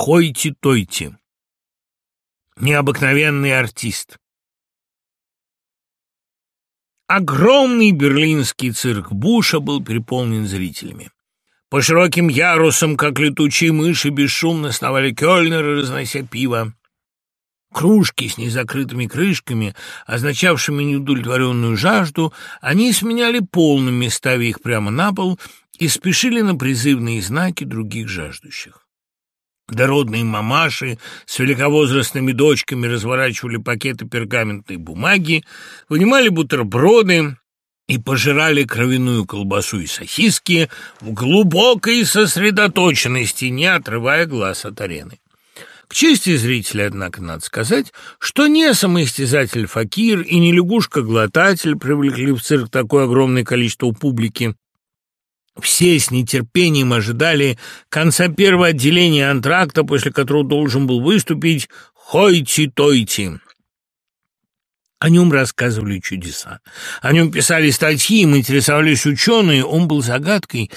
Хойти-Тойти. Необыкновенный артист. Огромный берлинский цирк Буша был переполнен зрителями. По широким ярусам, как летучие мыши, бесшумно сновали кёльнеры, разнося пиво. Кружки с незакрытыми крышками, означавшими неудовлетворенную жажду, они сменяли полными, ставя их прямо на пол, и спешили на призывные знаки других жаждущих. Дородные мамаши с великовозрастными дочками разворачивали пакеты пергаментной бумаги, вынимали бутерброды и пожирали кровяную колбасу и сосиски в глубокой сосредоточенности, не отрывая глаз от арены. К чести зрителя, однако, надо сказать, что не самоистязатель Факир и не лягушка-глотатель привлекли в цирк такое огромное количество публики, все с нетерпением ожидали конца первого отделения антракта, после которого должен был выступить Хойти-Тойти. О нем рассказывали чудеса. О нем писали статьи, им интересовались ученые. Он был загадкой,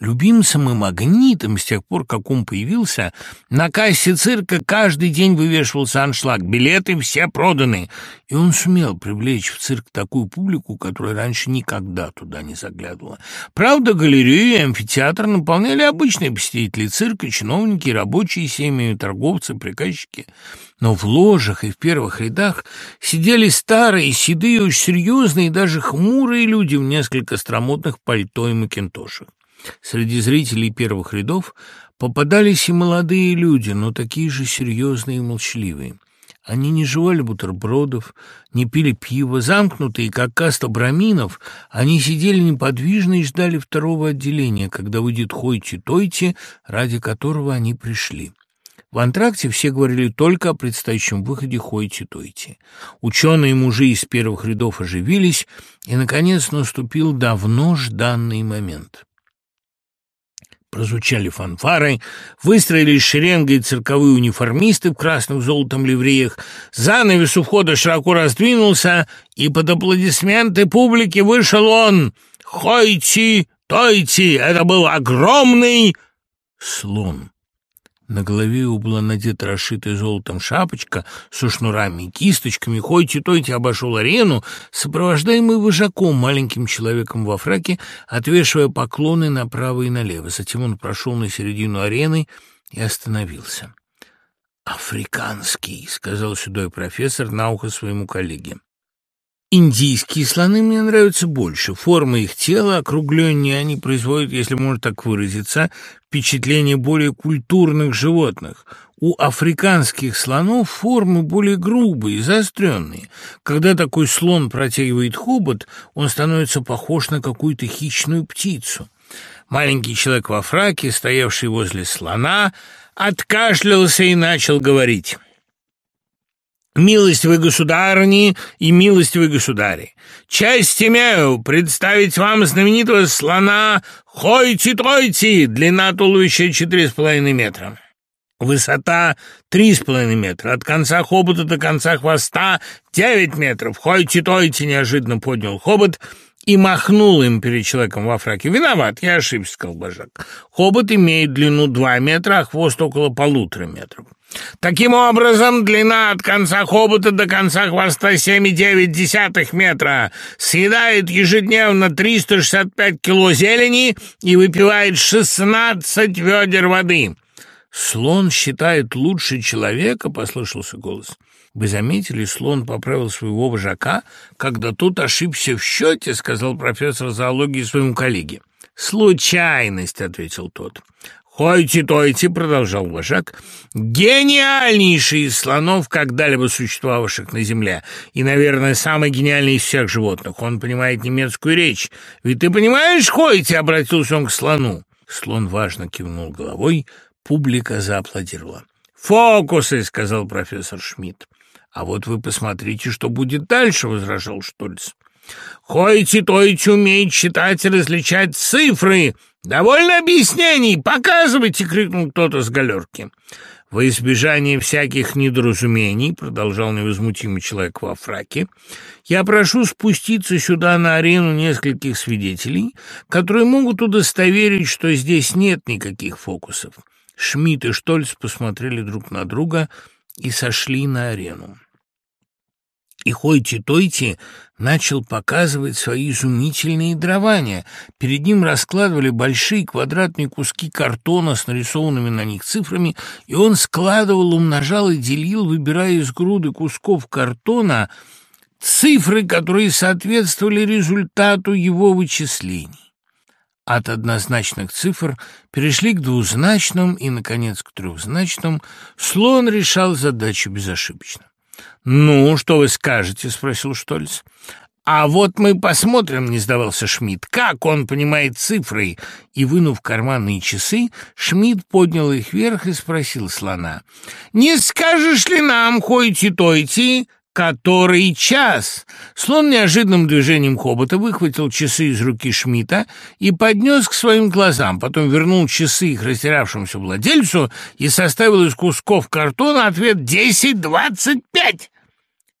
Любимцем и магнитом с тех пор, как он появился, на кассе цирка каждый день вывешивался аншлаг, билеты все проданы, и он сумел привлечь в цирк такую публику, которая раньше никогда туда не заглядывала. Правда, галерею и амфитеатр наполняли обычные посетители цирка, чиновники, рабочие семьи, торговцы, приказчики. Но в ложах и в первых рядах сидели старые, седые, очень серьезные и даже хмурые люди в несколько стромотных пальто и макинтошах. Среди зрителей первых рядов попадались и молодые люди, но такие же серьезные и молчаливые. Они не жевали бутербродов, не пили пиво, замкнутые, как каста браминов, они сидели неподвижно и ждали второго отделения, когда выйдет Хойти-Тойти, ради которого они пришли. В антракте все говорили только о предстоящем выходе Хойти-Тойти. Ученые мужи из первых рядов оживились, и, наконец, наступил давно жданный момент. Прозвучали фанфары, выстроились шеренгой цирковые униформисты в красных золотом ливреях, занавес у входа широко раздвинулся, и под аплодисменты публики вышел он. «Хойти, тойти!» Это был огромный слон. На голове его была надета расшитая золотом шапочка со шнурами и кисточками. Хойти-тойти обошел арену, сопровождаемый вожаком, маленьким человеком во фраке, отвешивая поклоны направо и налево. Затем он прошел на середину арены и остановился. «Африканский», — сказал седой профессор на ухо своему коллеге. Индийские слоны мне нравятся больше. Форма их тела округленнее, они производят, если можно так выразиться, впечатление более культурных животных. У африканских слонов формы более грубые, заостренные. Когда такой слон протягивает хобот, он становится похож на какую-то хищную птицу. Маленький человек во фраке, стоявший возле слона, откашлялся и начал говорить. Милостивые государни и милостивые государи, честь имею представить вам знаменитого слона Хойти-Тойти, длина туловища четыре с половиной метра. Высота три с половиной метра, от конца хобота до конца хвоста девять метров. Хойти-Тойти неожиданно поднял хобот и махнул им перед человеком во фраке. «Виноват, я ошибся», — сказал Бажак. «Хобот имеет длину два метра, а хвост около полутора метров». Таким образом, длина от конца хобота до конца хвоста 7,9 метра, съедает ежедневно 365 кило зелени и выпивает 16 ведер воды. «Слон считает лучше человека?» — послышался голос. «Вы заметили, слон поправил своего вожака, когда тот ошибся в счете», — сказал профессор зоологии своему коллеге. «Случайность», — ответил тот. «Хойти-тойти», — продолжал вожак, — «гениальнейший из слонов, когда-либо существовавших на земле, и, наверное, самый гениальный из всех животных. Он понимает немецкую речь. Ведь ты понимаешь, Хойти?» — обратился он к слону. Слон важно кивнул головой, публика зааплодировала. «Фокусы», — сказал профессор Шмидт. «А вот вы посмотрите, что будет дальше», — возражал Штольц. «Хойти-тойти умеет читать и различать цифры», «Довольно объяснений! Показывайте!» — крикнул кто-то с галерки. «Во избежание всяких недоразумений», — продолжал невозмутимый человек во фраке, «я прошу спуститься сюда на арену нескольких свидетелей, которые могут удостоверить, что здесь нет никаких фокусов. Шмидт и Штольц посмотрели друг на друга и сошли на арену. И Хойти-Тойти начал показывать свои изумительные дарования. Перед ним раскладывали большие квадратные куски картона с нарисованными на них цифрами, и он складывал, умножал и делил, выбирая из груды кусков картона цифры, которые соответствовали результату его вычислений. От однозначных цифр перешли к двузначным и, наконец, к трехзначным. Слон решал задачу безошибочно. «Ну, что вы скажете?» — спросил Штольц. «А вот мы посмотрим», — не сдавался Шмидт, — «как он понимает цифры». И, вынув карманные часы, Шмидт поднял их вверх и спросил слона. «Не скажешь ли нам, хойти-тойти, который час?» Слон неожиданным движением хобота выхватил часы из руки Шмидта и поднес к своим глазам, потом вернул часы их растерявшемуся владельцу и составил из кусков картона ответ «десять двадцать пять».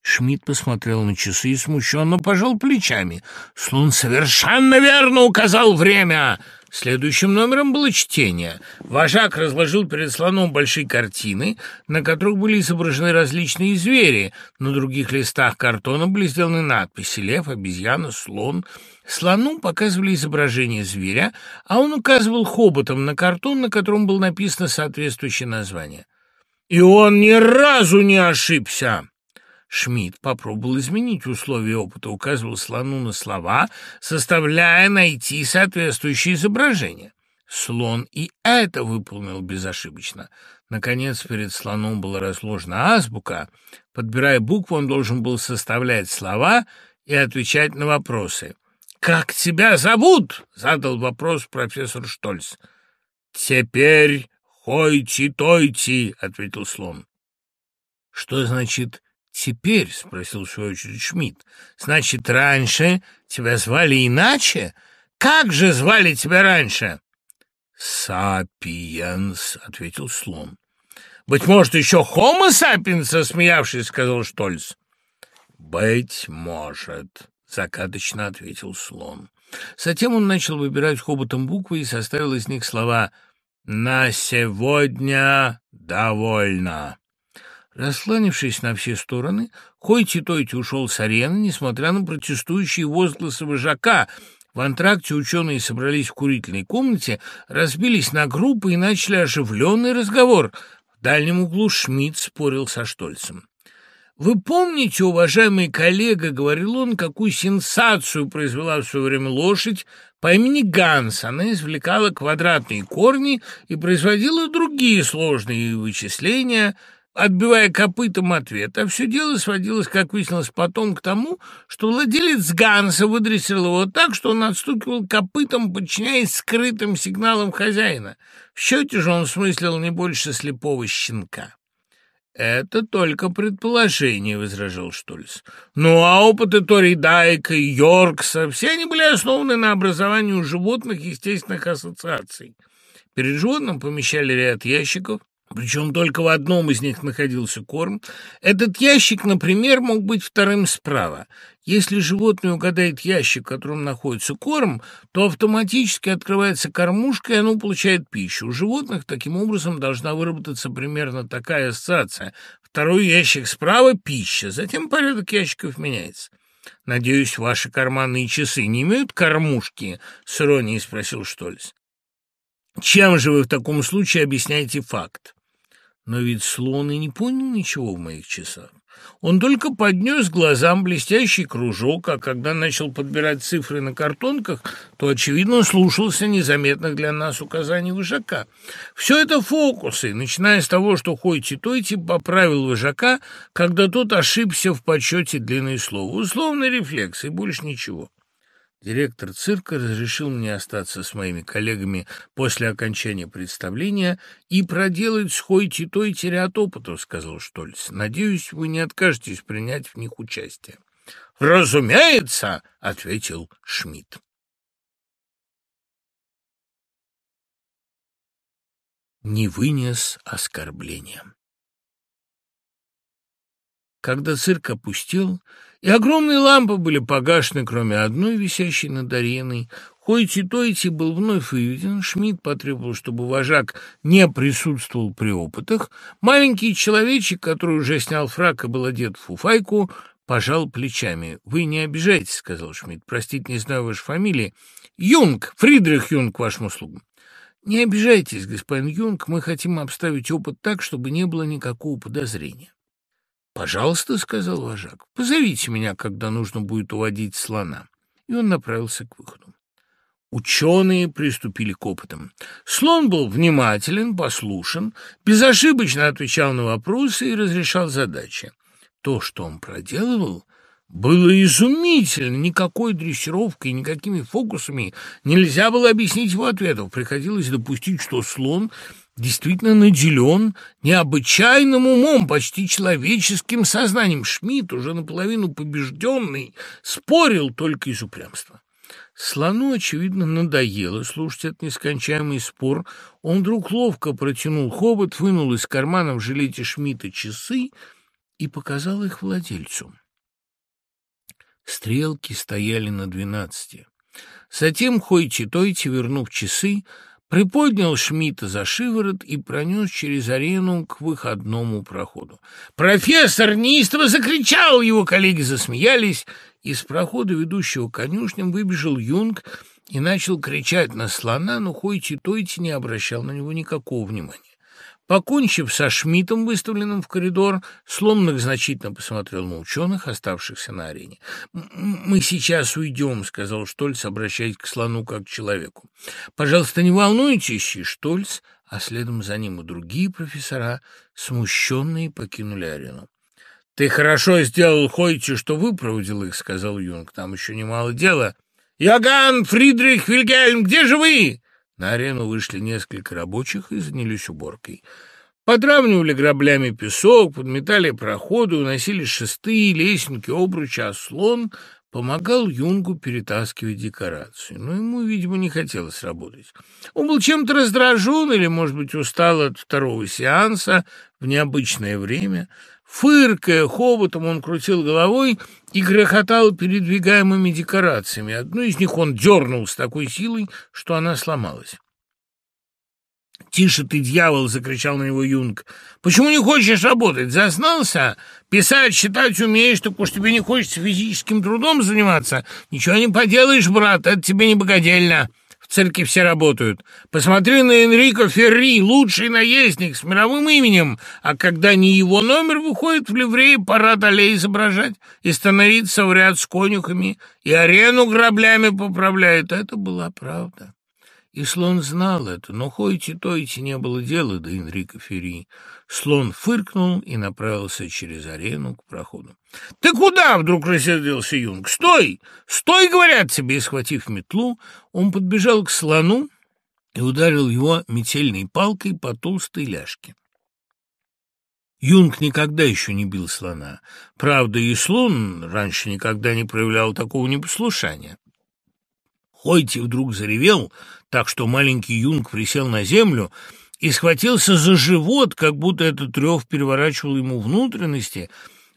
Шмидт посмотрел на часы и смущенно пожал плечами. Слон совершенно верно указал время. Следующим номером было чтение. Вожак разложил перед слоном большие картины, на которых были изображены различные звери. На других листах картона были сделаны надписи «Лев», «Обезьяна», «Слон». Слону показывали изображение зверя, а он указывал хоботом на картон, на котором было написано соответствующее название. И он ни разу не ошибся. Шмидт попробовал изменить условия опыта, указывал слону на слова, составляя найти соответствующее изображение. Слон и это выполнил безошибочно. Наконец, перед слоном была разложена азбука. Подбирая буквы, он должен был составлять слова и отвечать на вопросы. «Как тебя зовут?» — задал вопрос профессор Штольц. «Теперь хойти-тойти», — ответил слон. «Что значит «Теперь?» — спросил в свою очередь Шмидт. «Значит, раньше тебя звали иначе? Как же звали тебя раньше?» «Сапиенс», — ответил слон. «Быть может, еще Homo sapiens?» — смеявшись, сказал Штольц. «Быть может», — закаточно ответил слон. Затем он начал выбирать хоботом буквы и составил из них слова «На сегодня довольно». Рассланившись на все стороны, Хойти-Тойти ушел с арены, несмотря на протестующие возгласы вожака. В антракте ученые собрались в курительной комнате, разбились на группы и начали оживленный разговор. В дальнем углу Шмидт спорил со Штольцем. «Вы помните, уважаемый коллега, — говорил он, — какую сенсацию произвела в свое время лошадь по имени Ганс? Она извлекала квадратные корни и производила другие сложные вычисления — отбивая копытом ответ. А все дело сводилось, как выяснилось потом, к тому, что владелец Ганса выдрессировал его так, что он отстукивал копытом, подчиняясь скрытым сигналам хозяина. В счете же он смыслил не больше слепого щенка. «Это только предположение», — возражал Штольц. «Ну, а опыты Тори Дайка и Йоркса, все они были основаны на образовании у животных естественных ассоциаций. Перед животным помещали ряд ящиков, причем только в одном из них находился корм. Этот ящик, например, мог быть вторым справа. Если животное угадает ящик, в котором находится корм, то автоматически открывается кормушка, и оно получает пищу. У животных таким образом должна выработаться примерно такая ассоциация. Второй ящик справа – пища, затем порядок ящиков меняется. «Надеюсь, ваши карманные часы не имеют кормушки?» — с иронией спросил Штольц. «Чем же вы в таком случае объясняете факт?» Но ведь слон и не понял ничего в моих часах. Он только поднес глазам блестящий кружок, а когда начал подбирать цифры на картонках, то, очевидно, слушался незаметных для нас указаний вожака. Все это фокусы, начиная с того, что Хойти-Тойти поправил вожака, когда тот ошибся в подсчете длины слова. Условный рефлекс и больше ничего. Директор цирка разрешил мне остаться с моими коллегами после окончания представления и проделать с Хойти-Тойти ряд опытов, — сказал Штольц. Надеюсь, вы не откажетесь принять в них участие. — Разумеется, — ответил Шмидт. Не вынес оскорбления. Когда цирк опустел, и огромные лампы были погашены, кроме одной, висящей над ареной, Хойти-Тойти был вновь выведен, Шмидт потребовал, чтобы вожак не присутствовал при опытах. Маленький человечек, который уже снял фрак и был одет в фуфайку, пожал плечами. «Вы не обижайтесь», — сказал Шмидт. «Простите, не знаю вашей фамилии. Юнг, Фридрих Юнг, к вашим услугам». «Не обижайтесь, господин Юнг, мы хотим обставить опыт так, чтобы не было никакого подозрения». «Пожалуйста», — сказал вожак, — «позовите меня, когда нужно будет уводить слона». И он направился к выходу. Ученые приступили к опытам. Слон был внимателен, послушен, безошибочно отвечал на вопросы и разрешал задачи. То, что он проделывал, было изумительно. Никакой дрессировкой, никакими фокусами нельзя было объяснить его ответов. Приходилось допустить, что слон действительно наделен необычайным умом, почти человеческим сознанием. Шмидт, уже наполовину побежденный, спорил только из упрямства. Слону, очевидно, надоело слушать этот нескончаемый спор. Он вдруг ловко протянул хобот, вынул из кармана в жилете Шмидта часы и показал их владельцу. Стрелки стояли на двенадцати. Затем Хойти-Тойти, вернув часы, приподнял Шмидта за шиворот и пронес через арену к выходному проходу. «Профессор!» — неистово закричал, его коллеги засмеялись. Из прохода, ведущего конюшням, выбежал Юнг и начал кричать на слона, но Хойти-Тойти не обращал на него никакого внимания. Покончив со Шмидтом, выставленным в коридор, Сломных значительно посмотрел на ученых, оставшихся на арене. «Мы сейчас уйдем», — сказал Штольц, обращаясь к слону как к человеку. «Пожалуйста, не волнуйтесь», и Штольц, а следом за ним и другие профессора, смущенные, покинули арену. «Ты хорошо сделал, Хойти, что выпроводил их», — сказал Юнг. «Там еще немало дела». «Йоган Фридрих Вильгельм, где же вы?» На арену вышли несколько рабочих и занялись уборкой. Подравнивали граблями песок, подметали проходы, уносили шесты, лесенки, обручи, а слон помогал Юнгу перетаскивать декорации. Но ему, видимо, не хотелось работать. Он был чем-то раздражен или, может быть, устал от второго сеанса в необычное время — Фыркая хоботом, он крутил головой и грохотал передвигаемыми декорациями. Одну из них он дернул с такой силой, что она сломалась. «Тише ты, дьявол!» — закричал на него Юнг. «Почему не хочешь работать? Заснался? Писать, читать умеешь, так уж тебе не хочется физическим трудом заниматься? Ничего не поделаешь, брат, это тебе не богодельно!» В цирке все работают. Посмотри на Энрико Ферри, лучший наездник с мировым именем, а когда не его номер выходит в ливрее, пора долей изображать и становиться в ряд с конюхами, и арену граблями поправляет. Это была правда. И слон знал это, но Хойти-Тойти не было дела до Энрико Ферри. Слон фыркнул и направился через арену к проходу. «Ты куда?» — вдруг рассердился Юнг. «Стой! Стой!» — говорят тебе. И, схватив метлу, он подбежал к слону и ударил его метельной палкой по толстой ляжке. Юнг никогда еще не бил слона. Правда, и слон раньше никогда не проявлял такого непослушания. Хойти вдруг заревел, так что маленький Юнг присел на землю и схватился за живот, как будто этот рев переворачивал ему внутренности.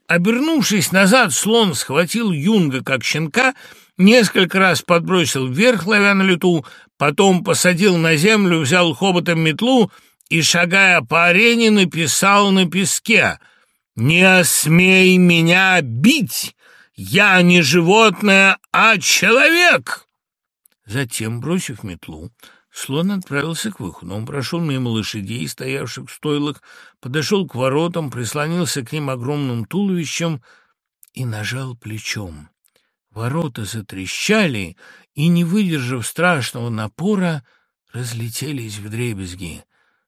Обернувшись назад, слон схватил Юнга, как щенка, несколько раз подбросил вверх, ловя на лету, потом посадил на землю, взял хоботом метлу и, шагая по арене, написал на песке «Не смей меня бить! Я не животное, а человек!» Затем, бросив метлу, слон отправился к выходу. Он прошел мимо лошадей, стоявших в стойлах, подошел к воротам, прислонился к ним огромным туловищем и нажал плечом. Ворота затрещали и, не выдержав страшного напора, разлетелись в дребезги.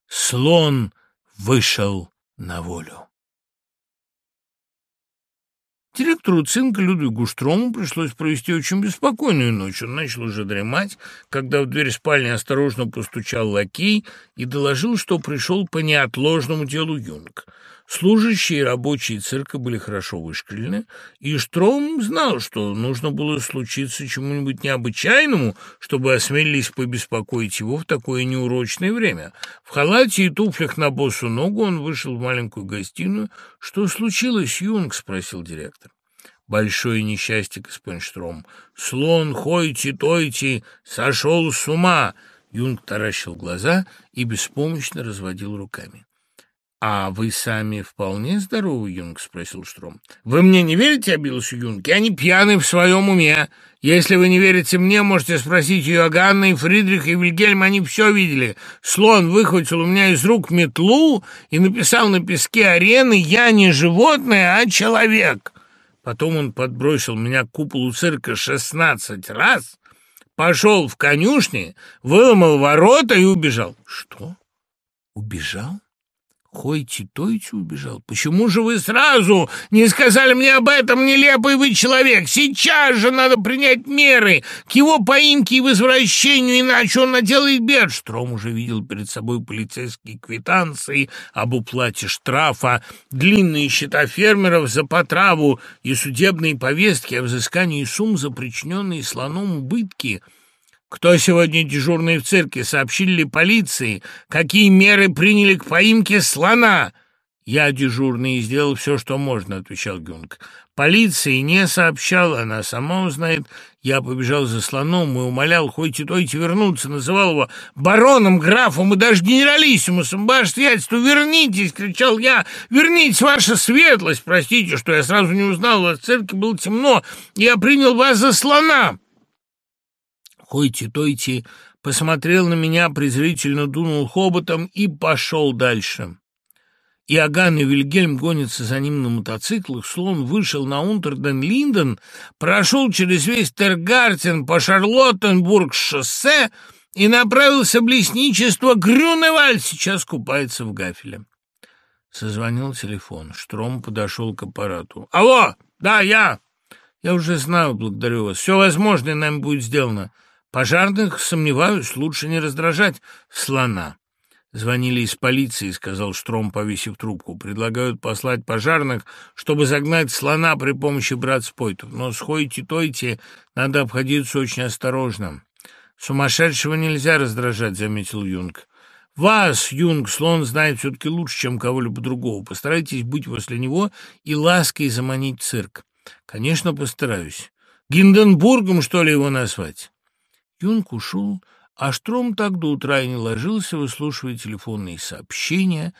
Слон вышел на волю. Директору цинка Людвигу Штрому пришлось провести очень беспокойную ночь. Он начал уже дремать, когда в дверь спальни осторожно постучал лакей и доложил, что пришел по неотложному делу Юнг. Служащие и рабочие цирка были хорошо вышкалены, и Штром знал, что нужно было случиться чему-нибудь необычайному, чтобы осмелились побеспокоить его в такое неурочное время. В халате и туфлях на босу ногу он вышел в маленькую гостиную. «Что случилось, Юнг?» — спросил директор. большое несчастье, господин Штром. Слон Хойти-Тойти сошел с ума!» Юнг таращил глаза и беспомощно разводил руками. «А вы сами вполне здоровы, Юнг?» — спросил Штром. «Вы мне не верите?» — обиделся Юнг. «Я не пьяный в своем уме. Если вы не верите мне, можете спросить Иоганна и Фридрих и Вильгельм, они все видели. Слон выхватил у меня из рук метлу и написал на песке арены «Я не животное, а человек». Потом он подбросил меня к куполу цирка шестнадцать раз, пошел в конюшни, выломал ворота и убежал. «Что? Убежал?» Хойти-тойти убежал. Почему же вы сразу не сказали мне об этом, нелепый вы человек? Сейчас же надо принять меры к его поимке и возвращению, иначе он наделает бед. Штром уже видел перед собой полицейские квитанции об уплате штрафа, длинные счета фермеров за потраву и судебные повестки о взыскании сумм за причиненные слоном убытки — кто сегодня дежурный в цирке? Сообщили ли полиции? Какие меры приняли к поимке слона? Я дежурный и сделал все, что можно, отвечал Гюнг. Полиции не сообщал, она сама узнает. Я побежал за слоном и умолял хоть и тойте вернуться, называл его бароном, графом и даже генералиссимусом. Ваше сиятельство, вернитесь, кричал я, вернитесь, ваша светлость. Простите, что я сразу не узнал вас, в церкви было темно, я принял вас за слона. Хойти-тойти посмотрел на меня, презрительно дунул хоботом и пошел дальше. Иоганн и Вильгельм гонятся за ним на мотоциклах, слон вышел на Унтерден-Линден, прошел через весь Тергартен по Шарлоттенбург-шоссе и направился в лесничество Грюневальд, сейчас купается в гафеле. Созвонил телефон. Штром подошел к аппарату. «Алло! Да, я!» «Я уже знаю, благодарю вас. Все возможное нами будет сделано. Пожарных, сомневаюсь, лучше не раздражать слона. Звонили из полиции, сказал Штром, повесив трубку. Предлагают послать пожарных, чтобы загнать слона при помощи братспойтов. Но с Хойти-Тойти надо обходиться очень осторожно. Сумасшедшего нельзя раздражать, заметил Юнг. Вас, Юнг, слон знает все-таки лучше, чем кого-либо другого. Постарайтесь быть возле него и лаской заманить цирк. Конечно, постараюсь. Гинденбургом, что ли, его назвать? Юнг ушел, а Штром так до утра и не ложился, выслушивая телефонные сообщения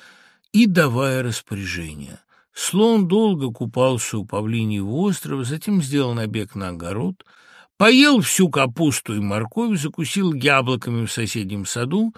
и давая распоряжения. Слон долго купался у павлиньего острова, затем сделал набег на огород, поел всю капусту и морковь, закусил яблоками в соседнем саду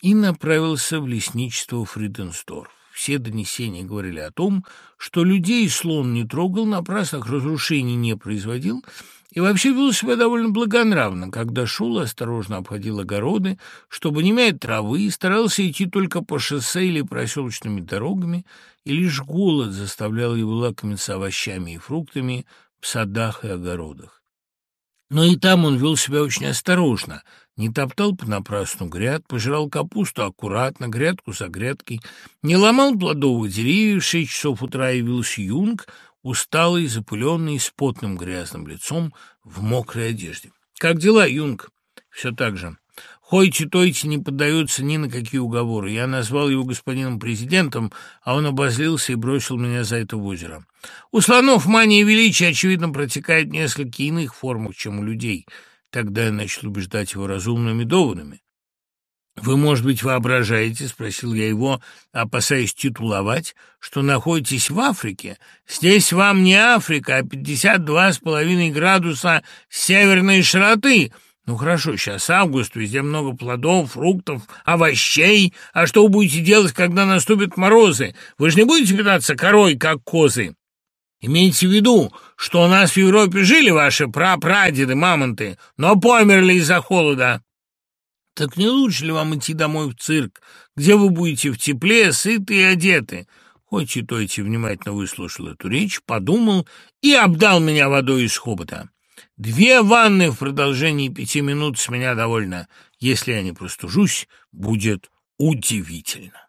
и направился в лесничество Фриденсторф. Все донесения говорили о том, что людей слон не трогал, напрасных разрушений не производил и вообще вел себя довольно благонравно, когда шел осторожно обходил огороды, чтобы не мять травы, и старался идти только по шоссе или проселочными дорогами, и лишь голод заставлял его лакомиться овощами и фруктами в садах и огородах. Но и там он вел себя очень осторожно, не топтал понапрасну гряд, пожирал капусту аккуратно, грядку за грядкой, не ломал плодовых деревьев, в шесть часов утра явился юнг, усталый, запыленный, с потным грязным лицом, в мокрой одежде. «Как дела, Юнг?» «Все так же. Хойти-тойти не поддается ни на какие уговоры. Я назвал его господином президентом, а он обозлился и бросил меня за это в озеро. У слонов мания величия, очевидно, протекает в несколько иных формах, чем у людей. Тогда я начал убеждать его разумными доводами. «Вы, может быть, воображаете, — спросил я его, опасаясь титуловать, — что находитесь в Африке? Здесь вам не Африка, а пятьдесят два с половиной градуса северной широты. Ну хорошо, сейчас август, везде много плодов, фруктов, овощей. А что вы будете делать, когда наступят морозы? Вы же не будете питаться корой, как козы?» Имейте в виду, что у нас в Европе жили ваши прапрадеды, мамонты, но померли из-за холода. Так не лучше ли вам идти домой в цирк, где вы будете в тепле, сыты и одеты?» Хоть и Тойти внимательно выслушал эту речь, подумал и обдал меня водой из хобота. «Две ванны в продолжении пяти минут с меня довольно. Если я не простужусь, будет удивительно».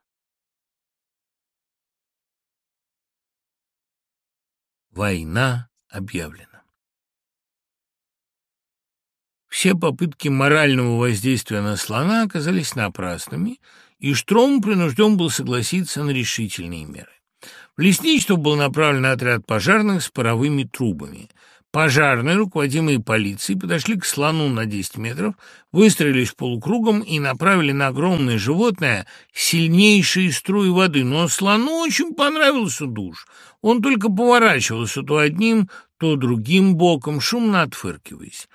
Война объявлена. Все попытки морального воздействия на слона оказались напрасными, и Штром принужден был согласиться на решительные меры. В лесничество был направлен отряд пожарных с паровыми трубами. Пожарные, руководимые полицией, подошли к слону на 10 метров, выстроились полукругом и направили на огромное животное сильнейшие струи воды. Но слону очень понравился душ. Он только поворачивался то одним, то другим боком, шумно отфыркиваясь.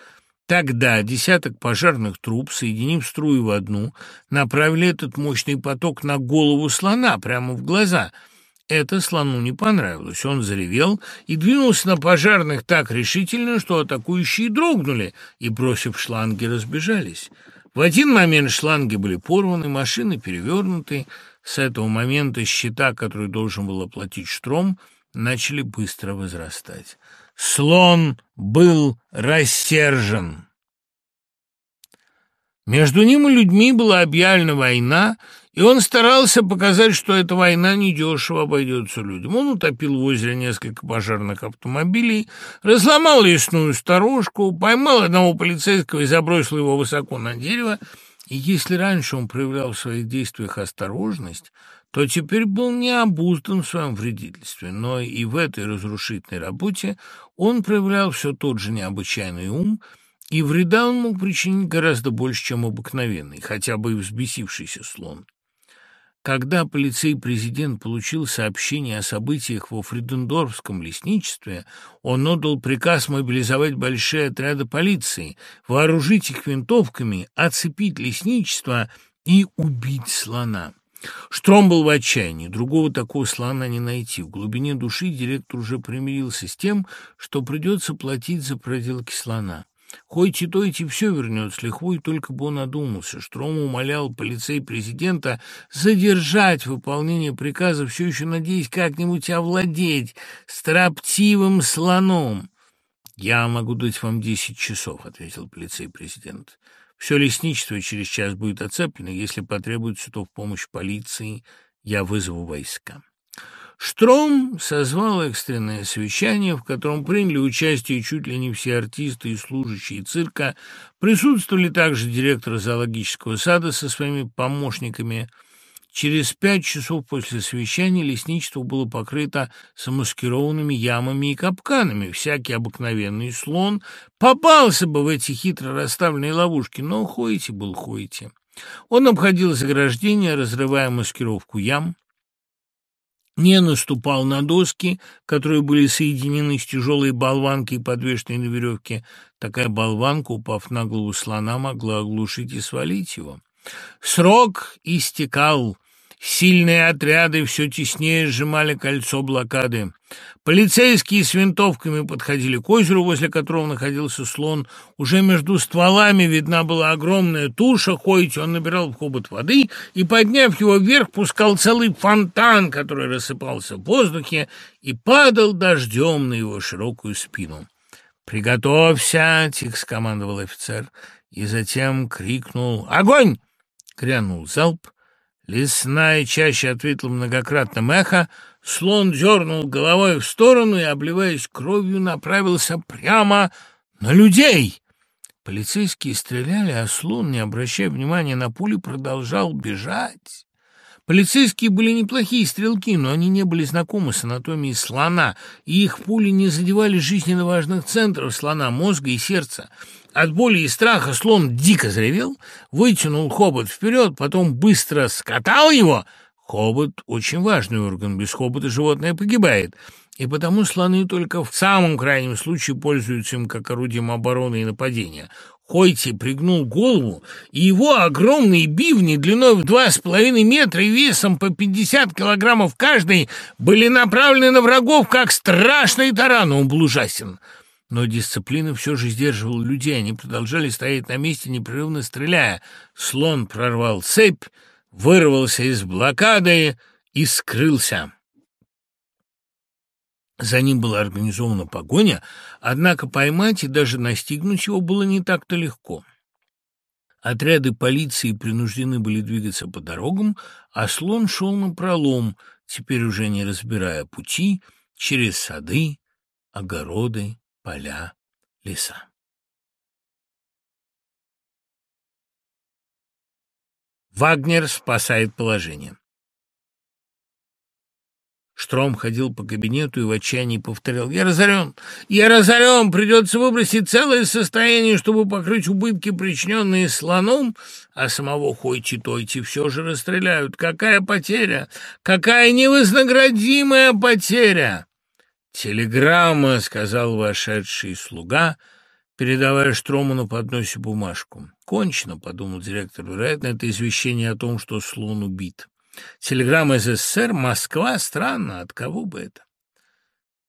Тогда десяток пожарных труб, соединив струи в одну, направили этот мощный поток на голову слона, прямо в глаза — это слону не понравилось. Он заревел и двинулся на пожарных так решительно, что атакующие дрогнули и, бросив шланги, разбежались. В один момент шланги были порваны, машины перевернуты. С этого момента счета, которые должен был оплатить Штром, начали быстро возрастать. Слон был рассержен. Между ним и людьми была объявлена война, и он старался показать, что эта война недешево обойдется людям. Он утопил в озере несколько пожарных автомобилей, разломал лесную сторожку, поймал одного полицейского и забросил его высоко на дерево. И если раньше он проявлял в своих действиях осторожность, то теперь был не обуздан в своем вредительстве, но и в этой разрушительной работе он проявлял все тот же необычайный ум, и вреда он мог причинить гораздо больше, чем обыкновенный, хотя бы и взбесившийся слон. Когда полицей-президент получил сообщение о событиях во Фридендорфском лесничестве, он отдал приказ мобилизовать большие отряды полиции, вооружить их винтовками, оцепить лесничество и убить слона. Штром был в отчаянии, другого такого слона не найти. В глубине души директор уже примирился с тем, что придется платить за проделки слона. Хоть и то, и все вернет с лихвой, только бы он одумался. Штром умолял полицей президента задержать выполнение приказа, все еще надеясь как-нибудь овладеть строптивым слоном. «Я могу дать вам десять часов», — ответил полицей президент. «Все лесничество через час будет оцеплено. Если потребуется, то в помощь полиции я вызову войска». Штром созвал экстренное совещание, в котором приняли участие чуть ли не все артисты и служащие цирка. Присутствовали также директор зоологического сада со своими помощниками. Через пять часов после совещания лесничество было покрыто замаскированными ямами и капканами. Всякий обыкновенный слон попался бы в эти хитро расставленные ловушки, но Хойти был Хойти. Он обходил заграждение, разрывая маскировку ям, не наступал на доски, которые были соединены с тяжелой болванкой, подвешенной на веревке. Такая болванка, упав на голову слона, могла оглушить и свалить его. Срок истекал. Сильные отряды все теснее сжимали кольцо блокады. Полицейские с винтовками подходили к озеру, возле которого находился слон. Уже между стволами видна была огромная туша, хоть он набирал в хобот воды и, подняв его вверх, пускал целый фонтан, который рассыпался в воздухе и падал дождем на его широкую спину. «Приготовься!» — тихо скомандовал офицер, и затем крикнул «Огонь!» Грянул залп — Лесная чаще ответила многократным эхо, слон дернул головой в сторону и, обливаясь кровью, направился прямо на людей. Полицейские стреляли, а слон, не обращая внимания на пули, продолжал бежать. Полицейские были неплохие стрелки, но они не были знакомы с анатомией слона, и их пули не задевали жизненно важных центров слона, мозга и сердца. От боли и страха слон дико заревел, вытянул хобот вперед, потом быстро скатал его. Хобот — очень важный орган, без хобота животное погибает, и потому слоны только в самом крайнем случае пользуются им как орудием обороны и нападения. Хойти пригнул голову, и его огромные бивни длиной в два с половиной метра и весом по пятьдесят килограммов каждый были направлены на врагов, как страшный таран. Он был ужасен. Но дисциплина все же сдерживала людей. Они продолжали стоять на месте, непрерывно стреляя. Слон прорвал цепь, вырвался из блокады и скрылся. За ним была организована погоня, однако поймать и даже настигнуть его было не так-то легко. Отряды полиции принуждены были двигаться по дорогам, а слон шел на пролом, теперь уже не разбирая пути, через сады, огороды поля, леса. Вагнер спасает положение. Штром ходил по кабинету и в отчаянии повторял «Я разорен! Я разорен! Придется выбросить целое состояние, чтобы покрыть убытки, причиненные слоном, а самого Хойти-Тойти все же расстреляют. Какая потеря! Какая невознаградимая потеря!» «Телеграмма», — сказал вошедший слуга, передавая Штрому на подносе бумажку. «Кончено», — подумал директор, — «вероятно, это извещение о том, что слон убит». Телеграмма из СССР, Москва, странно, от кого бы это?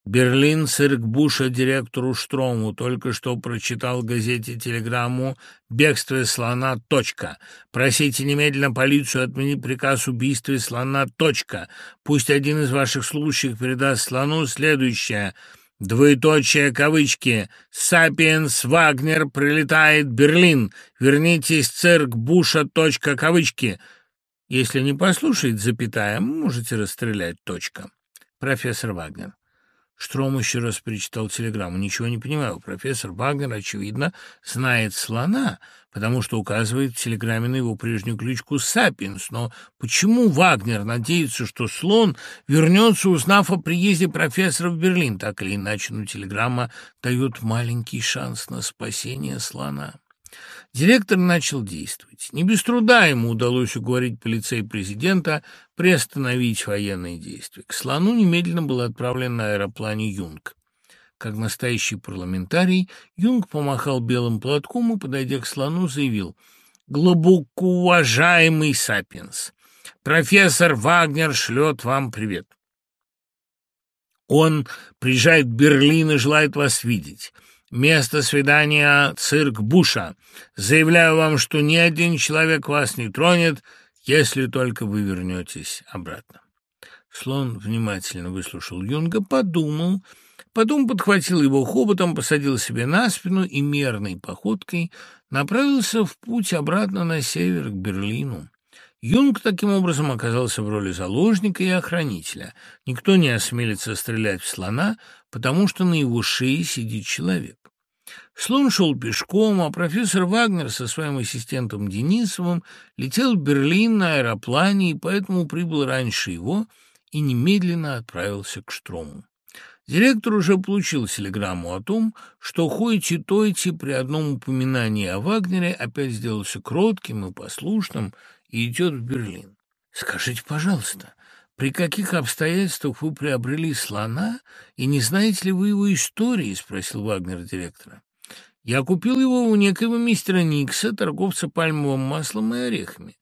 Берлин, цирк Буша директору Штрому. Только что прочитал в газете телеграмму «Бегство слона. Точка». Просите немедленно полицию отменить приказ убийства слона. Точка. Пусть один из ваших служащих передаст слону следующее. Двоеточие кавычки. «Сапиенс Вагнер прилетает в Берлин. Вернитесь, цирк Буша. Точка. Кавычки». Если не послушает, запятая, можете расстрелять, точка. Профессор Вагнер. Штром еще раз перечитал телеграмму. Ничего не понимаю. Профессор Вагнер, очевидно, знает слона, потому что указывает в телеграмме на его прежнюю кличку Сапиенс. Но почему Вагнер надеется, что слон вернется, узнав о приезде профессора в Берлин? Так или иначе, но телеграмма дает маленький шанс на спасение слона. Директор начал действовать. Не без труда ему удалось уговорить полицей президента приостановить военные действия. К слону немедленно был отправлен на аэроплане Юнг. Как настоящий парламентарий, Юнг помахал белым платком и, подойдя к слону, заявил «Глубоко уважаемый Сапиенс, профессор Вагнер шлет вам привет. Он приезжает в Берлин и желает вас видеть». Место свидания — цирк Буша. Заявляю вам, что ни один человек вас не тронет, если только вы вернетесь обратно. Слон внимательно выслушал Юнга, подумал, потом подхватил его хоботом, посадил себе на спину и мерной походкой направился в путь обратно на север к Берлину. Юнг таким образом оказался в роли заложника и охранителя. Никто не осмелится стрелять в слона, потому что на его шее сидит человек. Слон шел пешком, а профессор Вагнер со своим ассистентом Денисовым летел в Берлин на аэроплане и поэтому прибыл раньше его и немедленно отправился к Штрому. Директор уже получил телеграмму о том, что Хойти-Тойти при одном упоминании о Вагнере опять сделался кротким и послушным и идет в Берлин. «Скажите, пожалуйста, при каких обстоятельствах вы приобрели слона, и не знаете ли вы его истории?» — спросил Вагнер директора. Я купил его у некоего мистера Никса, торговца пальмовым маслом и орехами.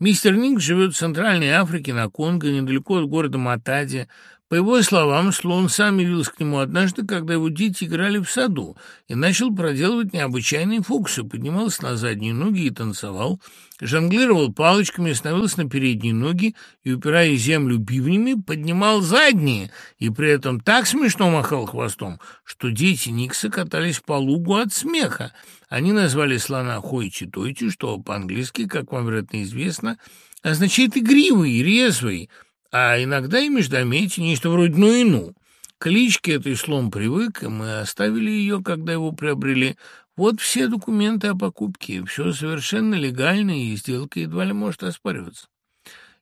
Мистер Никс живет в Центральной Африке, на Конго, недалеко от города Матади. По его словам, слон сам явился к нему однажды, когда его дети играли в саду, и начал проделывать необычайные фокусы, поднимался на задние ноги и танцевал, жонглировал палочками, становился на передние ноги и, упирая землю бивнями, поднимал задние, и при этом так смешно махал хвостом, что дети Никса катались по лугу от смеха. Они назвали слона Хойчи-Тойчи, что по-английски, как вам, вероятно, известно, означает «игривый», «резвый», а иногда и междометие, нечто вроде «ну и ну». Клички этой слон привык, и мы оставили ее, когда его приобрели. Вот все документы о покупке, все совершенно легально, и сделка едва ли может оспариваться.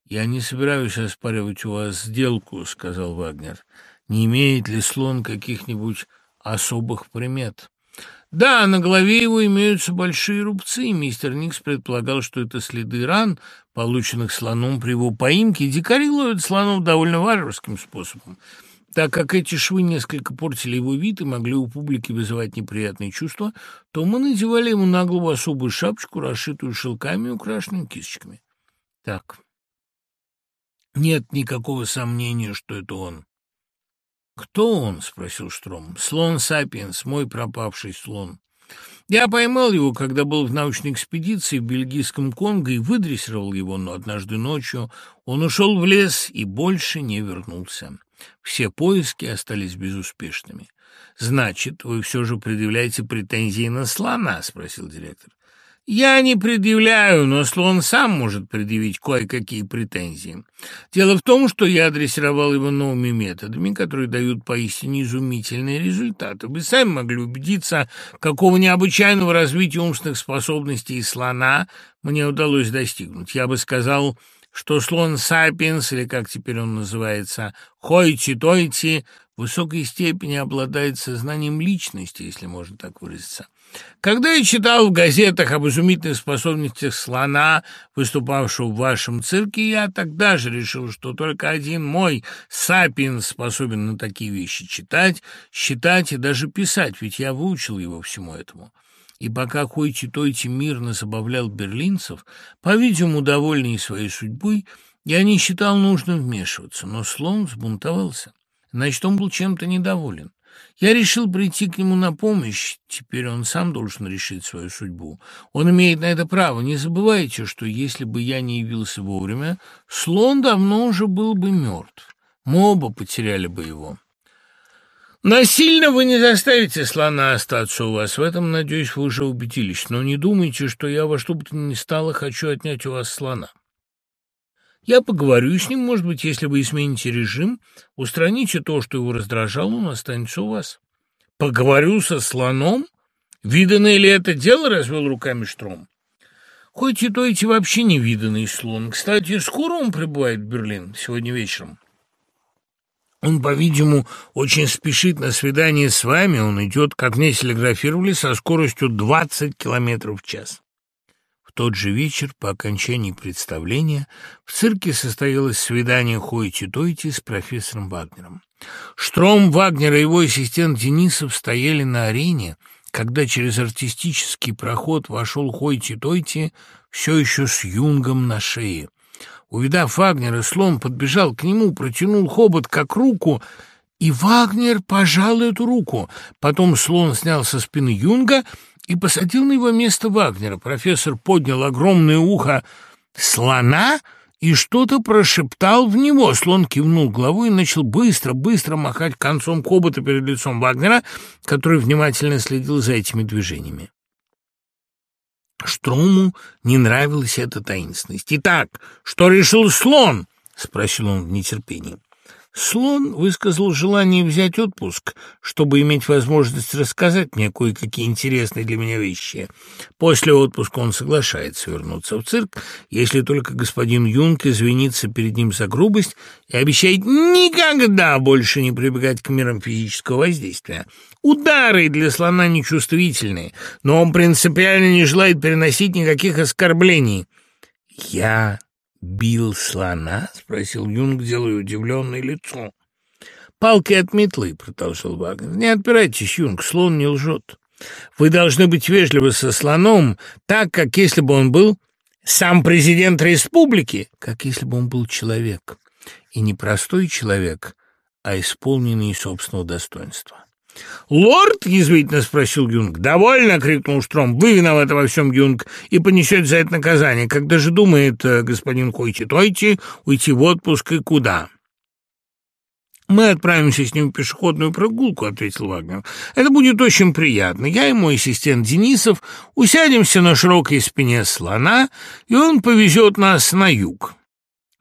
«Я не собираюсь оспаривать у вас сделку», — сказал Вагнер. «Не имеет ли слон каких-нибудь особых примет?» Да, на голове его имеются большие рубцы. Мистер Никс предполагал, что это следы ран, полученных слоном при его поимке. Дикари ловят слонов довольно варварским способом. Так как эти швы несколько портили его вид и могли у публики вызывать неприятные чувства, то мы надевали ему на голову особую шапочку, расшитую шелками и украшенную кисточками. Так, нет никакого сомнения, что это он. «Кто он?» — спросил Штром. «Слон Сапиенс, мой пропавший слон». Я поймал его, когда был в научной экспедиции в бельгийском Конго и выдрессировал его, но однажды ночью он ушел в лес и больше не вернулся. Все поиски остались безуспешными. «Значит, вы все же предъявляете претензии на слона?» — спросил директор. Я не предъявляю, но слон сам может предъявить кое-какие претензии. Дело в том, что я адресировал его новыми методами, которые дают поистине изумительные результаты. Вы сами могли убедиться, какого необычайного развития умственных способностей слона мне удалось достигнуть. Я бы сказал, что слон сапиенс, или как теперь он называется, хойти-тойти, в высокой степени обладает сознанием личности, если можно так выразиться. Когда я читал в газетах об изумительных способностях слона, выступавшего в вашем цирке, я тогда же решил, что только один мой сапиенс способен на такие вещи читать, считать и даже писать, ведь я выучил его всему этому. И пока Хойти-Тойти мирно забавлял берлинцев, по-видимому, довольный своей судьбой, я не считал нужным вмешиваться, но слон взбунтовался. Значит, он был чем-то недоволен. Я решил прийти к нему на помощь. Теперь он сам должен решить свою судьбу. Он имеет на это право. Не забывайте, что если бы я не явился вовремя, слон давно уже был бы мертв. Мы оба потеряли бы его. Насильно вы не заставите слона остаться у вас. В этом, надеюсь, вы уже убедились. Но не думайте, что я во что бы то ни стало хочу отнять у вас слона. Я поговорю с ним, может быть, если вы измените режим, устраните то, что его раздражало, он останется у вас. Поговорю со слоном? Виданное ли это дело, развел руками Штром. Хоть и то эти вообще невиданный слон. Кстати, скоро он прибывает в Берлин, сегодня вечером. Он, по-видимому, очень спешит на свидание с вами. Он идет, как мне телеграфировали, со скоростью 20 километров в час тот же вечер, по окончании представления, в цирке состоялось свидание Хойти-Тойти с профессором Вагнером. Штром, Вагнер и его ассистент Денисов стояли на арене, когда через артистический проход вошел Хойти-Тойти все еще с юнгом на шее. Увидав Вагнера, слон подбежал к нему, протянул хобот как руку — и Вагнер пожал эту руку. Потом слон снял со спины Юнга и посадил на его место Вагнера. Профессор поднял огромное ухо слона и что-то прошептал в него. Слон кивнул головой и начал быстро-быстро махать концом хобота перед лицом Вагнера, который внимательно следил за этими движениями. Штруму не нравилась эта таинственность. «Итак, что решил слон?» — спросил он в нетерпении. Слон высказал желание взять отпуск, чтобы иметь возможность рассказать мне кое-какие интересные для меня вещи. После отпуска он соглашается вернуться в цирк, если только господин Юнг извинится перед ним за грубость и обещает никогда больше не прибегать к мерам физического воздействия. Удары для слона нечувствительные, но он принципиально не желает переносить никаких оскорблений. Я «Бил слона?» — спросил Юнг, делая удивленное лицо. «Палкой от метлы», — продолжал Вагнер. «Не отпирайтесь, Юнг, слон не лжет. Вы должны быть вежливы со слоном, так, как если бы он был сам президент республики, как если бы он был человек. И не простой человек, а исполненный собственного достоинства. «Лорд?» — язвительно спросил Юнг. «Довольно!» — крикнул Штром. «Вы виноваты во всем, Юнг, и понесете за это наказание. Когда же думает э, господин Койти-Тойти уйти в отпуск и куда?» «Мы отправимся с ним в пешеходную прогулку», — ответил Вагнер. «Это будет очень приятно. Я и мой ассистент Денисов усядемся на широкой спине слона, и он повезет нас на юг».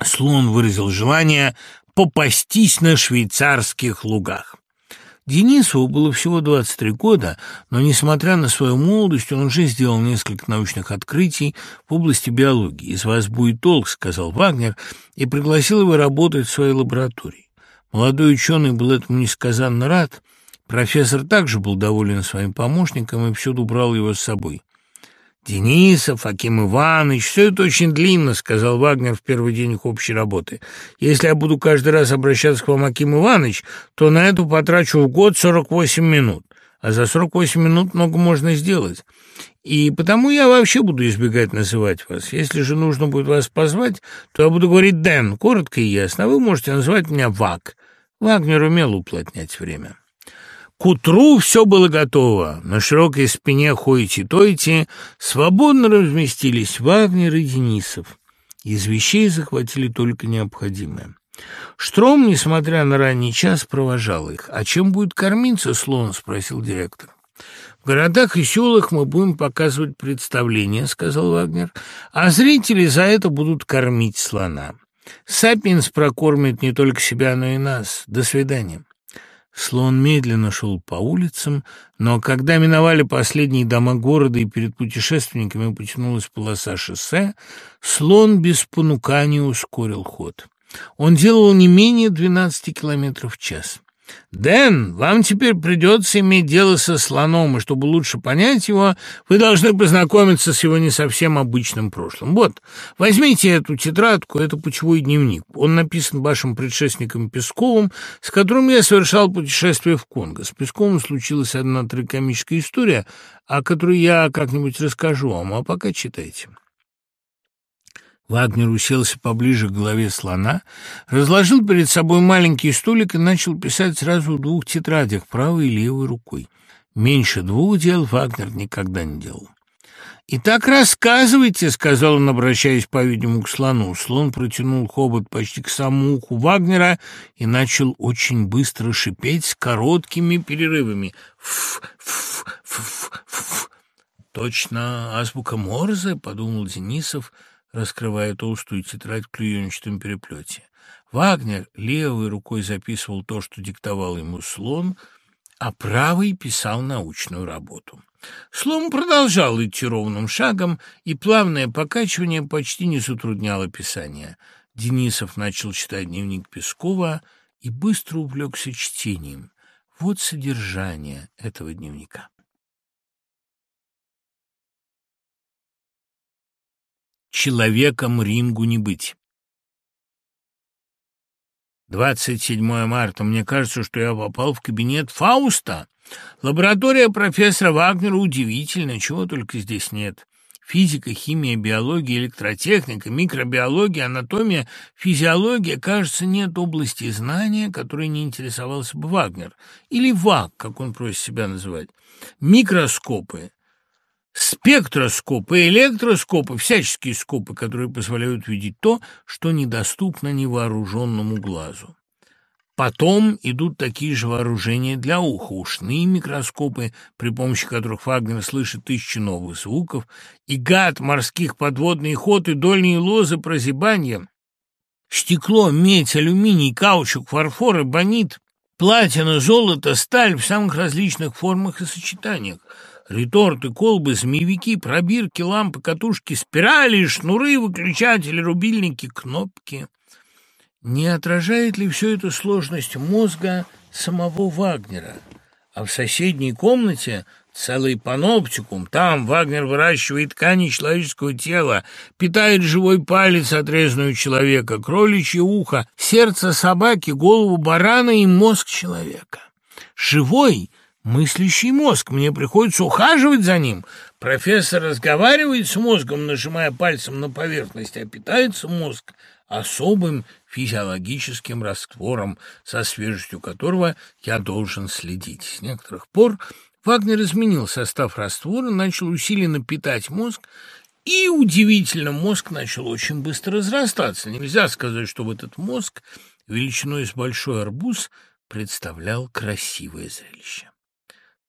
Слон выразил желание попастись на швейцарских лугах. Денисову было всего 23 года, но, несмотря на свою молодость, он уже сделал несколько научных открытий в области биологии. «Из вас будет толк», — сказал Вагнер, и пригласил его работать в своей лаборатории. Молодой ученый был этому несказанно рад. Профессор также был доволен своим помощником и всюду брал его с собой. «Денисов, Аким Иванович, все это очень длинно», — сказал Вагнер в первый день их общей работы. «Если я буду каждый раз обращаться к вам, Аким Иванович, то на это потрачу в год 48 минут, а за 48 минут много можно сделать. И потому я вообще буду избегать называть вас. Если же нужно будет вас позвать, то я буду говорить «Дэн», коротко и ясно, вы можете называть меня Ваг». Вагнер умел уплотнять время». К утру все было готово. На широкой спине Хойти-Тойти свободно разместились Вагнер и Денисов. Из вещей захватили только необходимое. Штром, несмотря на ранний час, провожал их. «А чем будет кормиться слон?» — спросил директор. «В городах и селах мы будем показывать представления», — сказал Вагнер, «а зрители за это будут кормить слона. Сапиенс прокормит не только себя, но и нас. До свидания». Слон медленно шел по улицам, но когда миновали последние дома города и перед путешественниками потянулась полоса шоссе, слон без понукания ускорил ход. Он делал не менее 12 километров в час. «Дэн, вам теперь придется иметь дело со слоном, и чтобы лучше понять его, вы должны познакомиться с его не совсем обычным прошлым. Вот, возьмите эту тетрадку, это путевой дневник. Он написан вашим предшественником Песковым, с которым я совершал путешествие в Конго. С Песковым случилась одна трагикомическая история, о которой я как-нибудь расскажу вам, а пока читайте». Вагнер уселся поближе к голове слона, разложил перед собой маленький столик и начал писать сразу в двух тетрадях, правой и левой рукой. Меньше двух дел Вагнер никогда не делал. «Итак, рассказывайте», — сказал он, обращаясь, по-видимому, к слону. Слон протянул хобот почти к самому уху Вагнера и начал очень быстро шипеть с короткими перерывами. «Ф, ф, ф, ф, ф». «Точно азбука Морзе», — подумал Денисов, — раскрывая толстую тетрадь в клеенчатом переплете. Вагнер левой рукой записывал то, что диктовал ему слон, а правой писал научную работу. Слон продолжал идти ровным шагом, и плавное покачивание почти не затрудняло писание. Денисов начал читать дневник Пескова и быстро увлекся чтением. Вот содержание этого дневника. Человеком рингу не быть. 27 марта. Мне кажется, что я попал в кабинет Фауста. Лаборатория профессора Вагнера удивительна, чего только здесь нет. Физика, химия, биология, электротехника, микробиология, анатомия, физиология, кажется, нет области знания, которой не интересовался бы Вагнер. Или ВАГ, как он просит себя называть. Микроскопы, Спектроскопы, электроскопы, всяческие скопы, которые позволяют видеть то, что недоступно невооруженному глазу. Потом идут такие же вооружения для уха, ушные микроскопы, при помощи которых Вагнер слышит тысячи новых звуков, и гад, морских подводный ход и дольние лозы прозябания, стекло, медь, алюминий, каучук, фарфор, эбонит, платина, золото, сталь в самых различных формах и сочетаниях – Реторты, колбы, змеевики, пробирки, лампы, катушки, спирали, шнуры, выключатели, рубильники, кнопки. Не отражает ли все это сложность мозга самого Вагнера? А в соседней комнате целый паноптикум. Там Вагнер выращивает ткани человеческого тела, питает живой палец, отрезанную человека, кроличье ухо, сердце собаки, голову барана и мозг человека. Живой — Мыслящий мозг, мне приходится ухаживать за ним. Профессор разговаривает с мозгом, нажимая пальцем на поверхность, а питается мозг особым физиологическим раствором, со свежестью которого я должен следить. С некоторых пор Вагнер изменил состав раствора, начал усиленно питать мозг, и, удивительно, мозг начал очень быстро разрастаться. Нельзя сказать, что в этот мозг величиной с большой арбуз представлял красивое зрелище.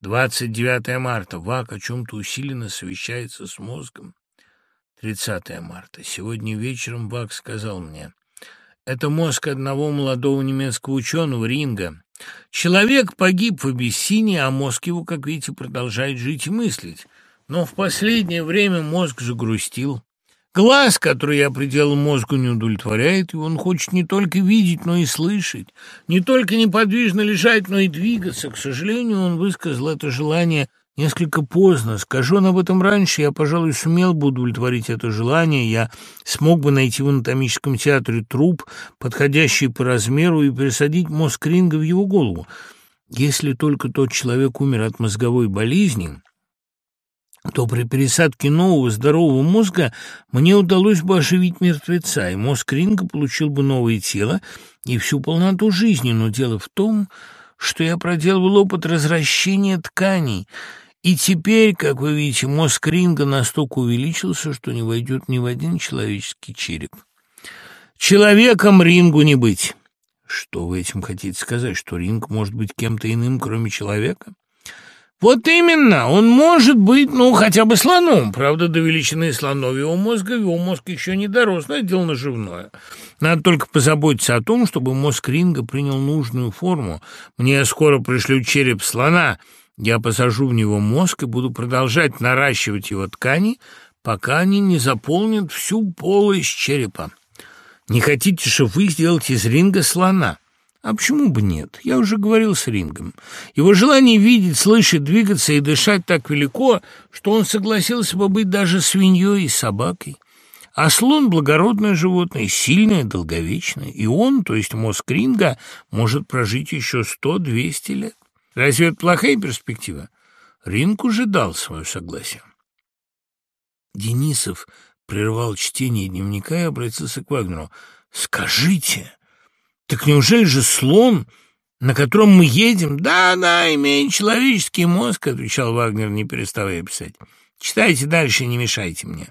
29 марта. Вак о чем-то усиленно совещается с мозгом. 30 марта. Сегодня вечером Вак сказал мне, это мозг одного молодого немецкого ученого Ринга. Человек погиб в Абиссине, а мозг его, как видите, продолжает жить и мыслить. Но в последнее время мозг загрустил. Глаз, который я приделал мозгу, не удовлетворяет его. Он хочет не только видеть, но и слышать. Не только неподвижно лежать, но и двигаться. К сожалению, он высказал это желание несколько поздно. Скажу он об этом раньше, я, пожалуй, сумел бы удовлетворить это желание. Я смог бы найти в анатомическом театре труп, подходящий по размеру, и пересадить мозг Ринга в его голову. Если только тот человек умер от мозговой болезни то при пересадке нового здорового мозга мне удалось бы оживить мертвеца, и мозг Ринга получил бы новое тело и всю полноту жизни. Но дело в том, что я проделывал опыт развращения тканей, и теперь, как вы видите, мозг Ринга настолько увеличился, что не войдет ни в один человеческий череп. Человеком Рингу не быть. Что вы этим хотите сказать, что Ринг может быть кем-то иным, кроме человека? Вот именно, он может быть, ну, хотя бы слоном. Правда, до величины слоновьего мозга его мозг еще не дорос, но это дело наживное. Надо только позаботиться о том, чтобы мозг Ринга принял нужную форму. Мне скоро пришлют череп слона. Я посажу в него мозг и буду продолжать наращивать его ткани, пока они не заполнят всю полость черепа. Не хотите же вы сделать из Ринга слона?» А почему бы нет? Я уже говорил с Рингом. Его желание видеть, слышать, двигаться и дышать так велико, что он согласился бы быть даже свиньей и собакой. А слон — благородное животное, сильное, долговечное. И он, то есть мозг Ринга, может прожить еще сто-двести лет. Разве это плохая перспектива? Ринг уже дал свое согласие. Денисов прервал чтение дневника и обратился к Вагнеру. «Скажите, так неужели же слон, на котором мы едем? Да, да, имеет человеческий мозг, отвечал Вагнер, не переставая писать. Читайте дальше, не мешайте мне.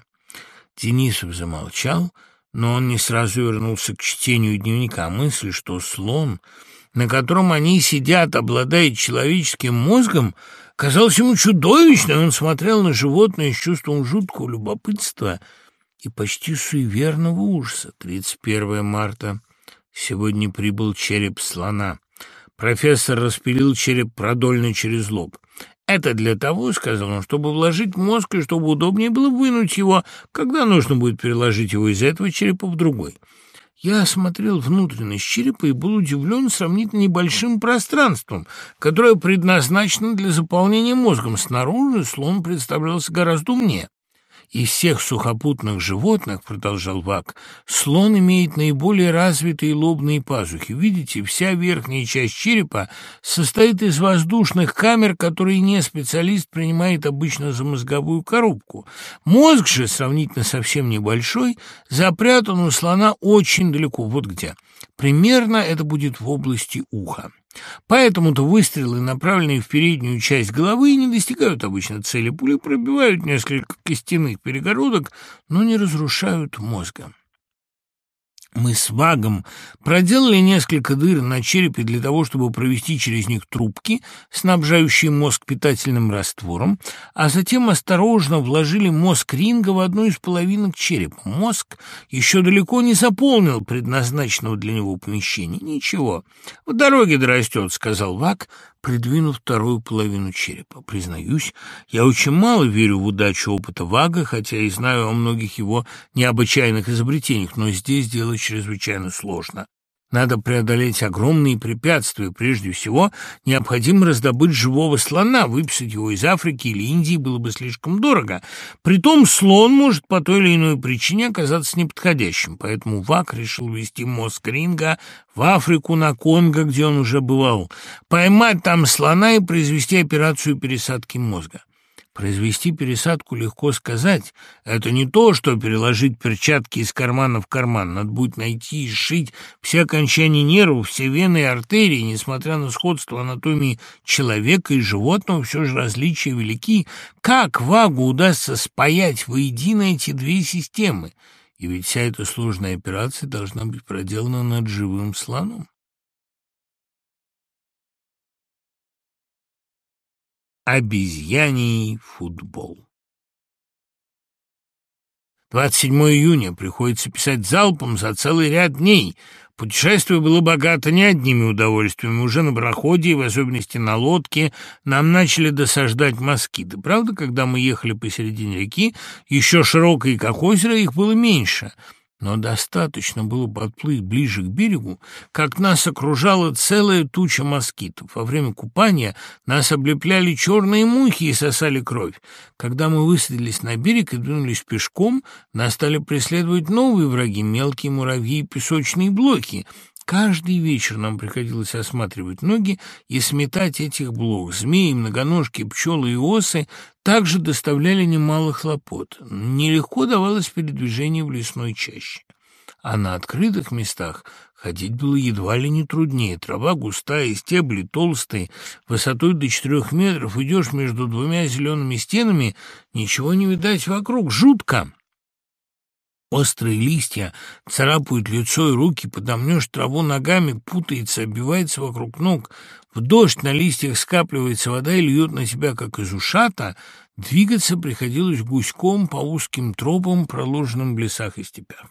Денисов замолчал, но он не сразу вернулся к чтению дневника. Мысль, что слон, на котором они сидят, обладает человеческим мозгом, казалось ему чудовищной. Он смотрел на животное с чувством жуткого любопытства и почти суеверного ужаса. 31 марта Сегодня прибыл череп слона. Профессор распилил череп продольно через лоб. «Это для того, — сказал он, — чтобы вложить мозг и чтобы удобнее было вынуть его, когда нужно будет переложить его из этого черепа в другой». Я осмотрел внутренность черепа и был удивлен сравнительно небольшим пространством, которое предназначено для заполнения мозгом. Снаружи слон представлялся гораздо умнее. Из всех сухопутных животных, продолжал Вак, слон имеет наиболее развитые лобные пазухи. Видите, вся верхняя часть черепа состоит из воздушных камер, которые не специалист принимает обычно за мозговую коробку. Мозг же, сравнительно совсем небольшой, запрятан у слона очень далеко. Вот где. Примерно это будет в области уха. Поэтому-то выстрелы, направленные в переднюю часть головы, не достигают обычно цели. Пули пробивают несколько костяных перегородок, но не разрушают мозга. Мы с Вагом проделали несколько дыр на черепе для того, чтобы провести через них трубки, снабжающие мозг питательным раствором, а затем осторожно вложили мозг ринга в одну из половинок черепа. Мозг еще далеко не заполнил предназначенного для него помещения. Ничего, в дороге дорастет, — сказал Ваг, придвинув вторую половину черепа. Признаюсь, я очень мало верю в удачу опыта Вага, хотя и знаю о многих его необычайных изобретениях, но здесь дело чрезвычайно сложно. Надо преодолеть огромные препятствия. Прежде всего, необходимо раздобыть живого слона. Выписать его из Африки или Индии было бы слишком дорого. Притом слон может по той или иной причине оказаться неподходящим. Поэтому Вак решил вести мозг Ринга в Африку на Конго, где он уже бывал, поймать там слона и произвести операцию пересадки мозга. Произвести пересадку легко сказать. Это не то, что переложить перчатки из кармана в карман. Надо будет найти и сшить все окончания нервов, все вены и артерии. Несмотря на сходство анатомии человека и животного, все же различия велики. Как Вагу удастся спаять воедино эти две системы? И ведь вся эта сложная операция должна быть проделана над живым слоном. Обезьяний футбол. 27 июня приходится писать залпом за целый ряд дней. Путешествие было богато не одними удовольствиями. Уже на проходе, и в особенности на лодке, нам начали досаждать москиты. Правда, когда мы ехали посередине реки, еще широкой, как озеро, их было меньше — но достаточно было подплыть ближе к берегу, как нас окружала целая туча москитов. Во время купания нас облепляли черные мухи и сосали кровь. Когда мы высадились на берег и двинулись пешком, нас стали преследовать новые враги — мелкие муравьи и песочные блоки. Каждый вечер нам приходилось осматривать ноги и сметать этих блох. Змеи, многоножки, пчелы и осы также доставляли немало хлопот. Нелегко давалось передвижение в лесной чаще. А на открытых местах ходить было едва ли не труднее. Трава густая, стебли толстые, высотой до четырех метров. Идешь между двумя зелеными стенами, ничего не видать вокруг. Жутко. Острые листья царапают лицо и руки, подомнешь траву ногами, путается, оббивается вокруг ног. В дождь на листьях скапливается вода и льет на тебя, как из ушата. Двигаться приходилось гуськом по узким тропам, проложенным в лесах и степях.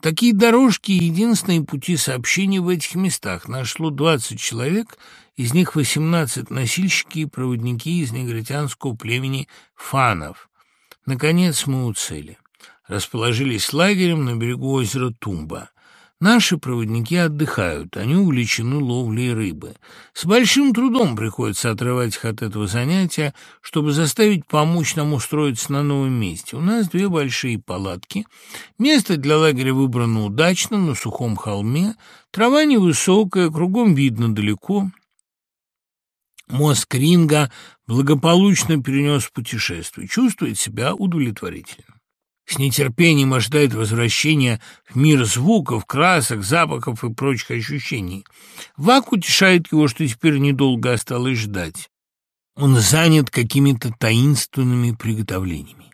Такие дорожки — единственные пути сообщения в этих местах. Нашло 20 человек, из них 18 носильщики и проводники из негритянского племени фанов. Наконец мы у цели. Расположились лагерем на берегу озера Тумба. Наши проводники отдыхают, они увлечены ловлей рыбы. С большим трудом приходится отрывать их от этого занятия, чтобы заставить помочь нам устроиться на новом месте. У нас две большие палатки. Место для лагеря выбрано удачно, на сухом холме. Трава невысокая, кругом видно далеко. Мост Кринга благополучно перенес путешествие, чувствует себя удовлетворительно с нетерпением ожидает возвращения в мир звуков, красок, запахов и прочих ощущений. Вак утешает его, что теперь недолго осталось ждать. Он занят какими-то таинственными приготовлениями.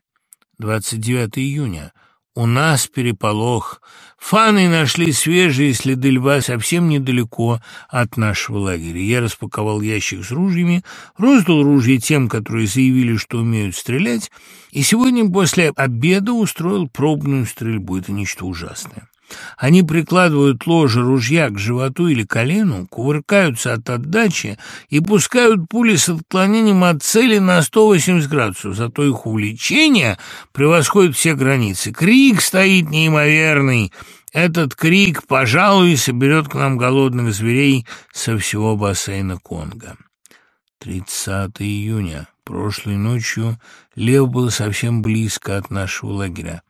29 июня. У нас переполох. Фаны нашли свежие следы льва совсем недалеко от нашего лагеря. Я распаковал ящик с ружьями, роздал ружья тем, которые заявили, что умеют стрелять, и сегодня после обеда устроил пробную стрельбу. Это нечто ужасное. Они прикладывают ложе ружья к животу или колену, кувыркаются от отдачи и пускают пули с отклонением от цели на 180 градусов, зато их увлечение превосходит все границы. Крик стоит неимоверный. Этот крик, пожалуй, соберет к нам голодных зверей со всего бассейна Конго. 30 июня. Прошлой ночью лев был совсем близко от нашего лагеря.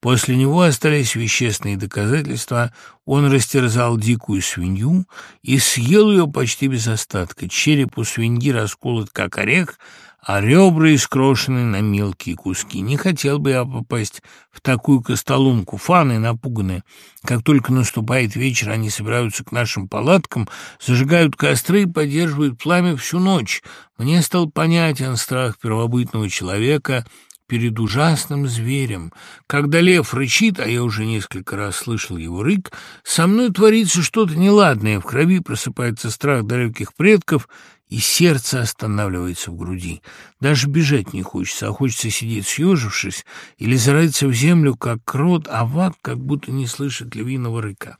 После него остались вещественные доказательства. Он растерзал дикую свинью и съел ее почти без остатка. Череп у свиньи расколот, как орех, а ребра искрошены на мелкие куски. Не хотел бы я попасть в такую костоломку. Фаны напуганы. Как только наступает вечер, они собираются к нашим палаткам, зажигают костры и поддерживают пламя всю ночь. Мне стал понятен страх первобытного человека — перед ужасным зверем. Когда лев рычит, а я уже несколько раз слышал его рык, со мной творится что-то неладное, в крови просыпается страх далеких предков, и сердце останавливается в груди. Даже бежать не хочется, а хочется сидеть съежившись или зарыться в землю, как крот, а вак как будто не слышит львиного рыка.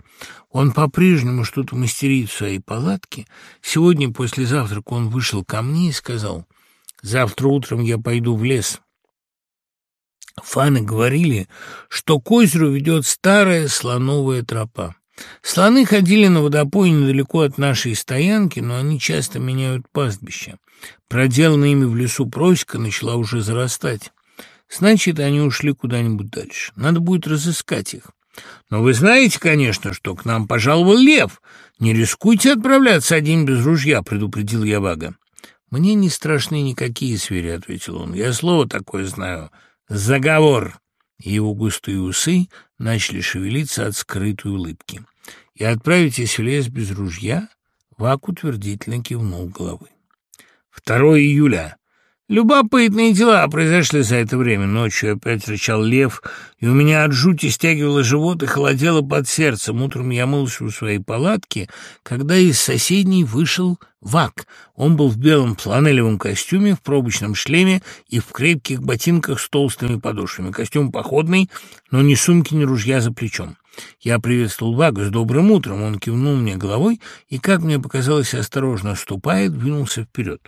Он по-прежнему что-то мастерит в своей палатке. Сегодня после завтрака он вышел ко мне и сказал, «Завтра утром я пойду в лес». Фаны говорили, что к озеру ведет старая слоновая тропа. Слоны ходили на водопой недалеко от нашей стоянки, но они часто меняют пастбище. Проделанная ими в лесу проська начала уже зарастать. Значит, они ушли куда-нибудь дальше. Надо будет разыскать их. Но вы знаете, конечно, что к нам пожаловал лев. Не рискуйте отправляться один без ружья, предупредил я Вага. Мне не страшны никакие звери, ответил он. Я слово такое знаю. Заговор. Его густые усы начали шевелиться от скрытой улыбки. «И отправитесь в лес без ружья?» Вак утвердительно кивнул головой. 2 июля. Любопытные дела произошли за это время. Ночью опять рычал лев, и у меня от жути стягивало живот и холодело под сердцем. Утром я мылся у своей палатки, когда из соседней вышел Вак. Он был в белом фланелевом костюме, в пробочном шлеме и в крепких ботинках с толстыми подошвами. Костюм походный, но ни сумки, ни ружья за плечом. Я приветствовал Вага с добрым утром. Он кивнул мне головой и, как мне показалось, осторожно ступая, двинулся вперед.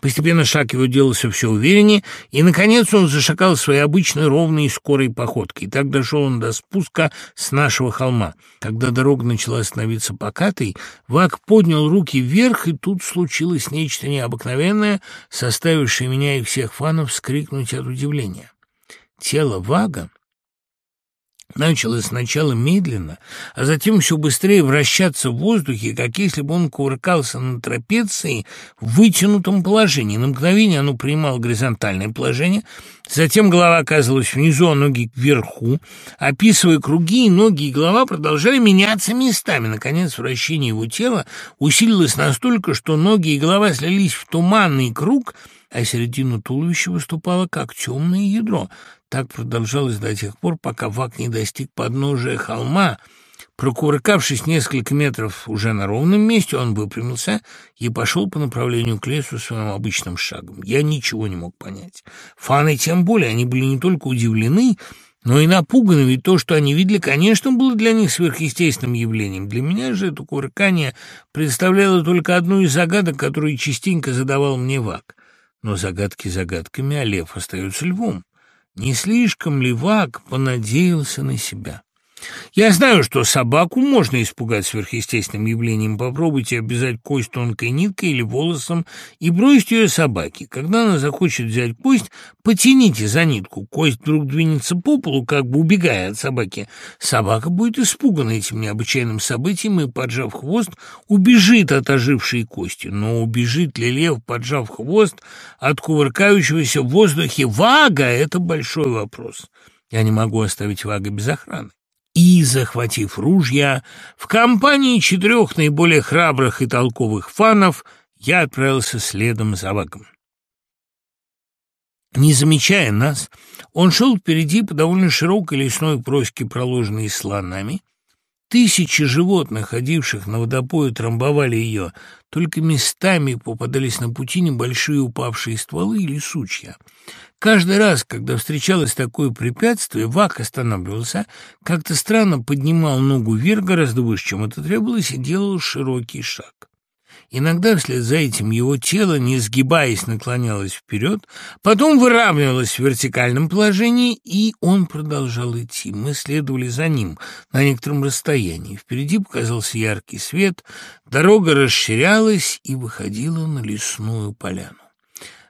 Постепенно шаг его делался все увереннее, и, наконец, он зашагал своей обычной ровной и скорой походкой. Так дошел он до спуска с нашего холма. Когда дорога начала становиться покатой, Вак поднял руки вверх, и тут случилось нечто необыкновенное, составившее меня и всех фанов вскрикнуть от удивления. Тело Вага начало сначала медленно, а затем все быстрее вращаться в воздухе, как если бы он кувыркался на трапеции в вытянутом положении. На мгновение оно принимало горизонтальное положение, затем голова оказывалась внизу, а ноги вверху. Описывая круги, ноги и голова продолжали меняться местами. Наконец, вращение его тела усилилось настолько, что ноги и голова слились в туманный круг, а середина туловища выступала как темное ядро. Так продолжалось до тех пор, пока Вак не достиг подножия холма. Прокувыркавшись несколько метров уже на ровном месте, он выпрямился и пошел по направлению к лесу своим обычным шагом. Я ничего не мог понять. Фаны тем более, они были не только удивлены, но и напуганы, ведь то, что они видели, конечно, было для них сверхъестественным явлением. Для меня же это кувыркание представляло только одну из загадок, которую частенько задавал мне Вак. Но загадки загадками, а лев остается львом. Не слишком ли Вак понадеялся на себя? Я знаю, что собаку можно испугать сверхъестественным явлением. Попробуйте обвязать кость тонкой ниткой или волосом и бросить ее собаке. Когда она захочет взять кость, потяните за нитку. Кость вдруг двинется по полу, как бы убегая от собаки. Собака будет испугана этим необычайным событием и, поджав хвост, убежит от ожившей кости. Но убежит ли лев, поджав хвост, от кувыркающегося в воздухе вага – это большой вопрос. Я не могу оставить Вага без охраны и, захватив ружья, в компании четырех наиболее храбрых и толковых фанов я отправился следом за Вагом. Не замечая нас, он шел впереди по довольно широкой лесной просеке, проложенной слонами. Тысячи животных, ходивших на водопою, трамбовали ее, только местами попадались на пути небольшие упавшие стволы или сучья. Каждый раз, когда встречалось такое препятствие, Вак останавливался, как-то странно поднимал ногу вверх гораздо выше, чем это требовалось, и делал широкий шаг. Иногда вслед за этим его тело, не сгибаясь, наклонялось вперед, потом выравнивалось в вертикальном положении, и он продолжал идти. Мы следовали за ним на некотором расстоянии. Впереди показался яркий свет, дорога расширялась и выходила на лесную поляну.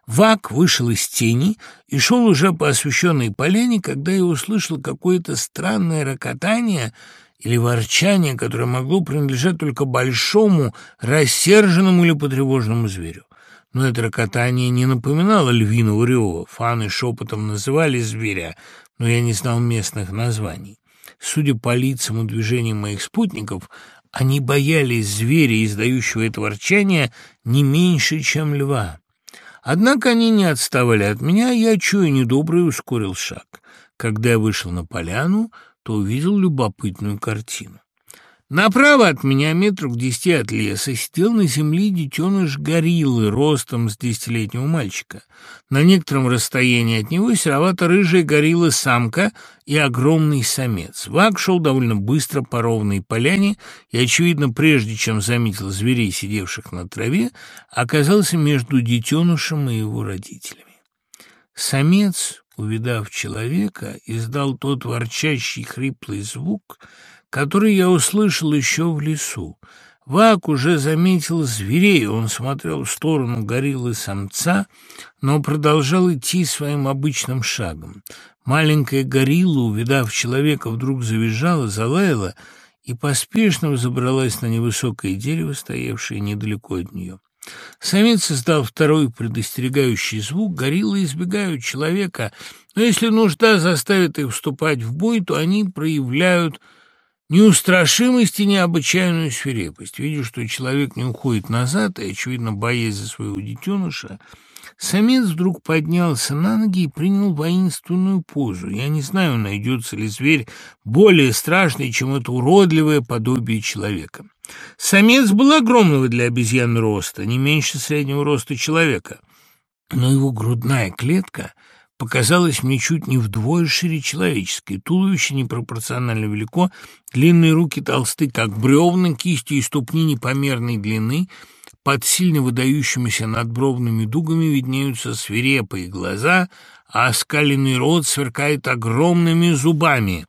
Вак вышел из тени и шел уже по освещенной поляне, когда я услышал какое-то странное рокотание или ворчание, которое могло принадлежать только большому, рассерженному или потревоженному зверю. Но это рокотание не напоминало львиного рева. Фаны шепотом называли зверя, но я не знал местных названий. Судя по лицам и движениям моих спутников, они боялись зверя, издающего это ворчание, не меньше, чем льва. Однако они не отставали от меня, я, чуя недобрый, ускорил шаг. Когда я вышел на поляну, то увидел любопытную картину. Направо от меня, метров десяти от леса, сидел на земле детеныш гориллы ростом с десятилетнего мальчика. На некотором расстоянии от него серовато-рыжая горилла-самка и огромный самец. Вак шел довольно быстро по ровной поляне и, очевидно, прежде чем заметил зверей, сидевших на траве, оказался между детенышем и его родителями. Самец, увидав человека, издал тот ворчащий хриплый звук — который я услышал еще в лесу. Вак уже заметил зверей, он смотрел в сторону гориллы самца, но продолжал идти своим обычным шагом. Маленькая горилла, увидав человека, вдруг завизжала, залаяла и поспешно взобралась на невысокое дерево, стоявшее недалеко от нее. Самец издал второй предостерегающий звук, гориллы избегают человека, но если нужда заставит их вступать в бой, то они проявляют неустрашимость и необычайную свирепость. Видя, что человек не уходит назад, и, очевидно, боясь за своего детеныша, самец вдруг поднялся на ноги и принял воинственную позу. Я не знаю, найдется ли зверь более страшный, чем это уродливое подобие человека. Самец был огромного для обезьян роста, не меньше среднего роста человека, но его грудная клетка — показалось мне чуть не вдвое шире человеческой. Туловище непропорционально велико, длинные руки толсты, как бревна, кисти и ступни непомерной длины, под сильно выдающимися надбровными дугами виднеются свирепые глаза, а оскаленный рот сверкает огромными зубами.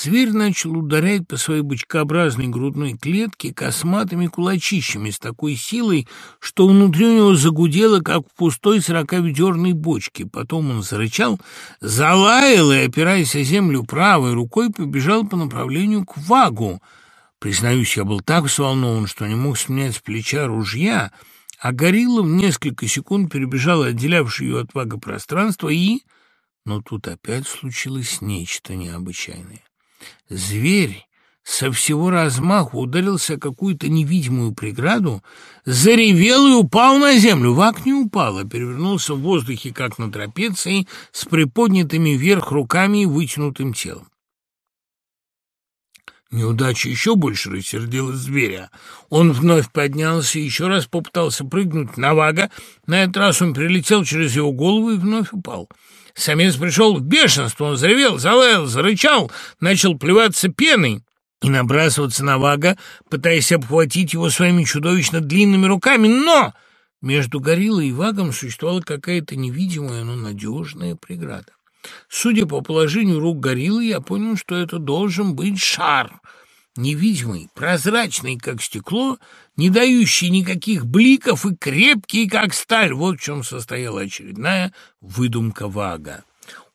Зверь начал ударять по своей бочкообразной грудной клетке косматыми кулачищами с такой силой, что внутри у него загудело, как в пустой сороковедерной бочке. Потом он зарычал, залаял и, опираясь о землю правой рукой, побежал по направлению к вагу. Признаюсь, я был так взволнован, что не мог снять с плеча ружья, а горилла в несколько секунд перебежала отделявшее ее от вага пространство и... Но тут опять случилось нечто необычайное. Зверь со всего размаху ударился о какую-то невидимую преграду, заревел и упал на землю. Вак не упал, а перевернулся в воздухе, как на трапеции, с приподнятыми вверх руками и вытянутым телом. Неудача еще больше рассердила зверя. Он вновь поднялся и еще раз попытался прыгнуть на Вага. На этот раз он прилетел через его голову и вновь упал. Самец пришел в бешенство, он заревел, залаял, зарычал, начал плеваться пеной и набрасываться на Вага, пытаясь обхватить его своими чудовищно длинными руками, но между гориллой и Вагом существовала какая-то невидимая, но надежная преграда. Судя по положению рук гориллы, я понял, что это должен быть шар, невидимый, прозрачный, как стекло, не дающий никаких бликов и крепкий, как сталь. Вот в чем состояла очередная выдумка Вага.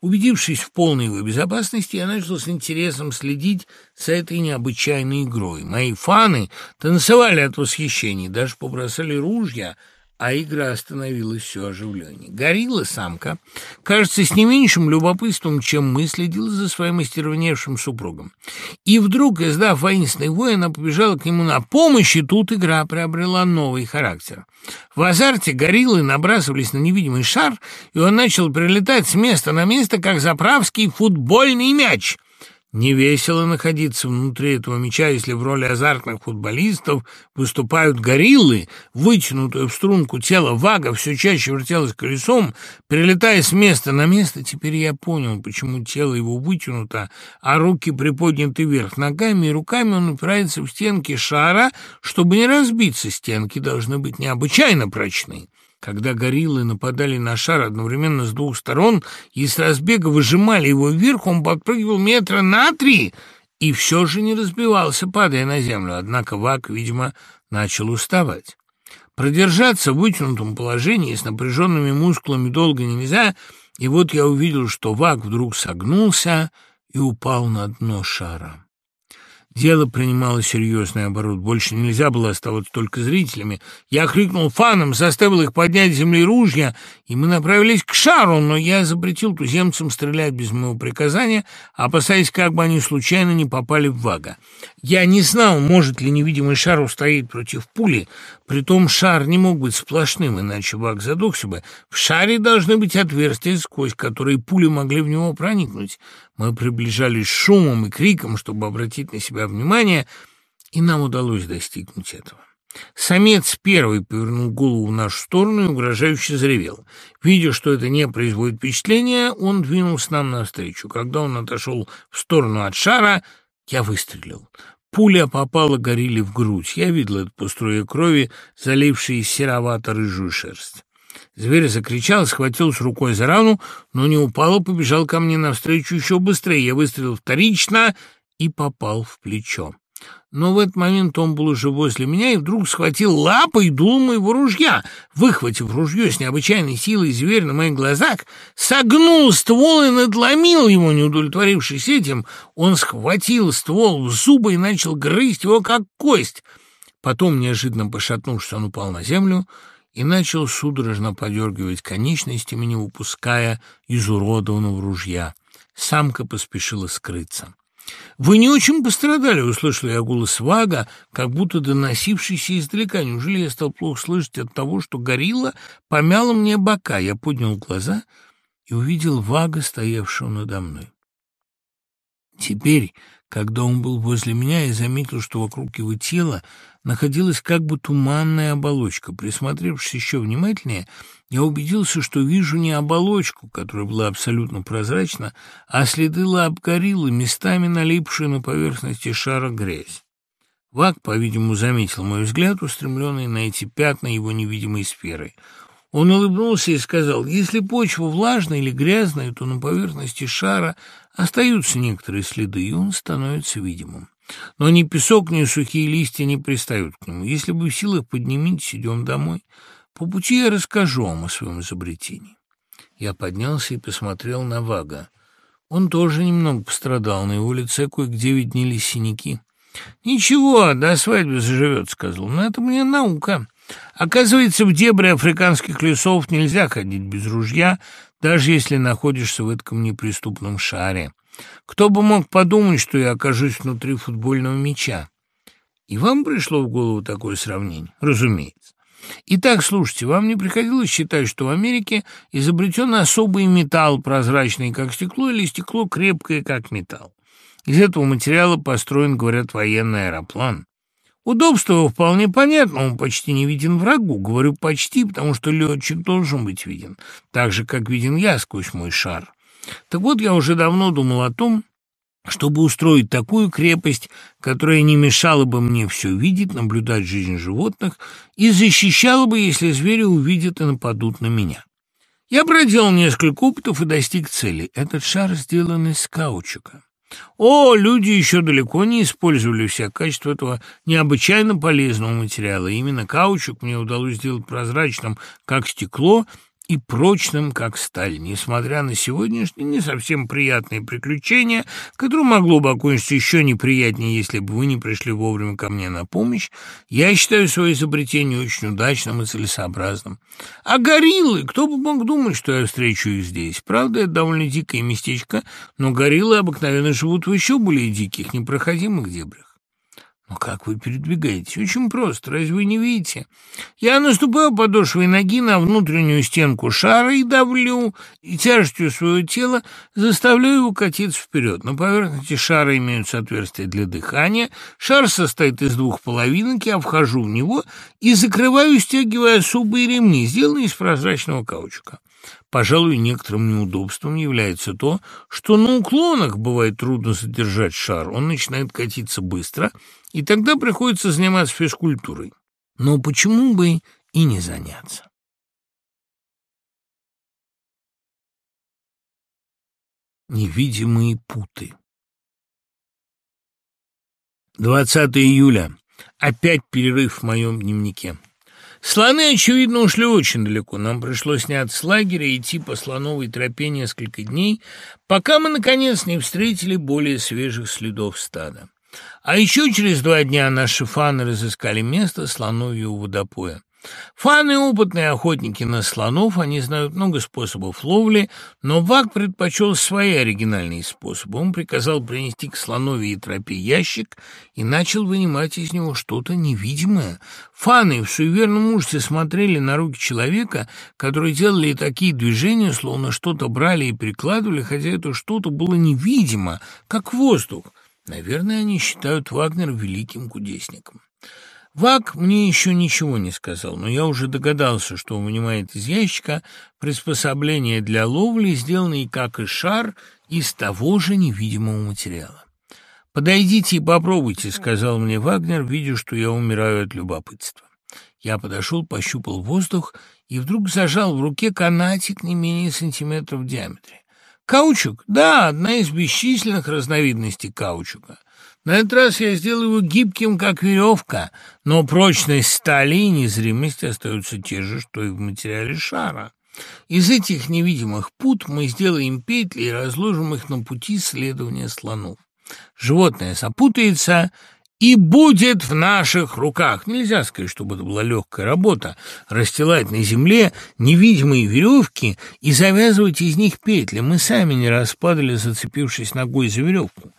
Убедившись в полной его безопасности, я начал с интересом следить за этой необычайной игрой. Мои фаны танцевали от восхищения, даже побросали ружья — а игра остановилась все оживленнее. Горилла-самка, кажется, с не меньшим любопытством, чем мы, следила за своим остервеневшим супругом. И вдруг, издав воинственный вой, она побежала к нему на помощь, и тут игра приобрела новый характер. В азарте гориллы набрасывались на невидимый шар, и он начал прилетать с места на место, как заправский футбольный мяч. Не весело находиться внутри этого мяча, если в роли азартных футболистов выступают гориллы. Вытянутое в струнку тело Вага все чаще вертелось колесом, перелетая с места на место. Теперь я понял, почему тело его вытянуто, а руки приподняты вверх. Ногами и руками он упирается в стенки шара, чтобы не разбиться. Стенки должны быть необычайно прочны. Когда гориллы нападали на шар одновременно с двух сторон и с разбега выжимали его вверх, он подпрыгивал метра на три и все же не разбивался, падая на землю. Однако Вак, видимо, начал уставать. Продержаться в вытянутом положении с напряженными мускулами долго нельзя, и вот я увидел, что Вак вдруг согнулся и упал на дно шара. Дело принимало серьезный оборот. Больше нельзя было оставаться только зрителями. Я крикнул фанам, заставил их поднять с земли ружья, и мы направились к шару, но я запретил туземцам стрелять без моего приказания, опасаясь, как бы они случайно не попали в вага. Я не знал, может ли невидимый шар устоять против пули, притом шар не мог быть сплошным, иначе ваг задохся бы. В шаре должны быть отверстия, сквозь которые пули могли в него проникнуть. Мы приближались шумом и криком, чтобы обратить на себя внимание, и нам удалось достигнуть этого. Самец первый повернул голову в нашу сторону и угрожающе заревел. Видя, что это не производит впечатления, он двинулся нам навстречу. Когда он отошел в сторону от шара, я выстрелил. Пуля попала горилле в грудь. Я видел это по струе крови, залившей серовато-рыжую шерсть. Зверь закричал, схватился рукой за рану, но не упал и побежал ко мне навстречу еще быстрее. Я выстрелил вторично и попал в плечо. Но в этот момент он был уже возле меня и вдруг схватил лапой дул моего ружья. Выхватив ружье с необычайной силой, зверь на моих глазах согнул ствол и надломил его, не удовлетворившись этим. Он схватил ствол в зубы и начал грызть его, как кость. Потом, неожиданно пошатнувшись, он упал на землю и начал судорожно подергивать конечностями, не выпуская изуродованного ружья. Самка поспешила скрыться. «Вы не очень пострадали», — услышал я голос Вага, как будто доносившийся издалека. Неужели я стал плохо слышать от того, что горилла помяла мне бока? Я поднял глаза и увидел Вага, стоявшего надо мной. Теперь, когда он был возле меня, я заметил, что вокруг его тела находилась как бы туманная оболочка. Присмотревшись еще внимательнее, я убедился, что вижу не оболочку, которая была абсолютно прозрачна, а следы лап гориллы, местами налипшие на поверхности шара грязь. Вак, по-видимому, заметил мой взгляд, устремленный на эти пятна его невидимой сферы. Он улыбнулся и сказал, если почва влажная или грязная, то на поверхности шара остаются некоторые следы, и он становится видимым. Но ни песок, ни сухие листья не пристают к нему. Если бы в силах, поднимитесь, идем домой. По пути я расскажу вам о своем изобретении. Я поднялся и посмотрел на Вага. Он тоже немного пострадал, на его лице кое-где виднелись синяки. «Ничего, до свадьбы заживет», — сказал. «Но это мне наука. Оказывается, в дебри африканских лесов нельзя ходить без ружья, даже если находишься в этом неприступном шаре. Кто бы мог подумать, что я окажусь внутри футбольного мяча? И вам пришло в голову такое сравнение? Разумеется. Итак, слушайте, вам не приходилось считать, что в Америке изобретен особый металл, прозрачный, как стекло, или стекло крепкое, как металл? Из этого материала построен, говорят, военный аэроплан. Удобство вполне понятно, он почти не виден врагу. Говорю «почти», потому что летчик должен быть виден, так же, как виден я сквозь мой шар. Так вот, я уже давно думал о том, чтобы устроить такую крепость, которая не мешала бы мне все видеть, наблюдать жизнь животных и защищала бы, если звери увидят и нападут на меня. Я проделал несколько опытов и достиг цели. Этот шар сделан из каучука. О, люди еще далеко не использовали все качества этого необычайно полезного материала. Именно каучук мне удалось сделать прозрачным, как стекло, и прочным, как сталь, несмотря на сегодняшние не совсем приятные приключения, которое могло бы окончиться еще неприятнее, если бы вы не пришли вовремя ко мне на помощь, я считаю свое изобретение очень удачным и целесообразным. А гориллы, кто бы мог думать, что я встречу их здесь? Правда, это довольно дикое местечко, но гориллы обыкновенно живут в еще более диких, непроходимых дебрях. Но как вы передвигаетесь? Очень просто, разве вы не видите? Я наступаю подошвой ноги на внутреннюю стенку шара и давлю, и тяжестью своего тела заставляю его катиться вперед. На поверхности шара имеются отверстия для дыхания. Шар состоит из двух половинок, я вхожу в него и закрываю, стягивая особые ремни, сделанные из прозрачного каучука. Пожалуй, некоторым неудобством является то, что на уклонах бывает трудно задержать шар, он начинает катиться быстро, и тогда приходится заниматься физкультурой. Но почему бы и не заняться? Невидимые путы 20 июля. Опять перерыв в моем дневнике. Слоны, очевидно, ушли очень далеко. Нам пришлось сняться с лагеря и идти по слоновой тропе несколько дней, пока мы, наконец, не встретили более свежих следов стада. А еще через два дня наши фаны разыскали место слоновьего водопоя. Фаны — опытные охотники на слонов, они знают много способов ловли, но Вак предпочел свои оригинальные способы. Он приказал принести к слоновьей тропе ящик и начал вынимать из него что-то невидимое. Фаны в суеверном ужасе смотрели на руки человека, которые делали такие движения, словно что-то брали и прикладывали, хотя это что-то было невидимо, как воздух. Наверное, они считают Вагнера великим кудесником. Вак мне еще ничего не сказал, но я уже догадался, что он вынимает из ящика приспособление для ловли, сделанное как и шар, из того же невидимого материала. «Подойдите и попробуйте», — сказал мне Вагнер, видя, что я умираю от любопытства. Я подошел, пощупал воздух и вдруг зажал в руке канатик не менее сантиметров в диаметре. Каучук? Да, одна из бесчисленных разновидностей каучука. На этот раз я сделал его гибким, как веревка, но прочность стали и незримость остаются те же, что и в материале шара. Из этих невидимых пут мы сделаем петли и разложим их на пути следования слонов. Животное запутается и будет в наших руках. Нельзя сказать, чтобы это была легкая работа, расстилать на земле невидимые веревки и завязывать из них петли. Мы сами не распадали, зацепившись ногой за веревку.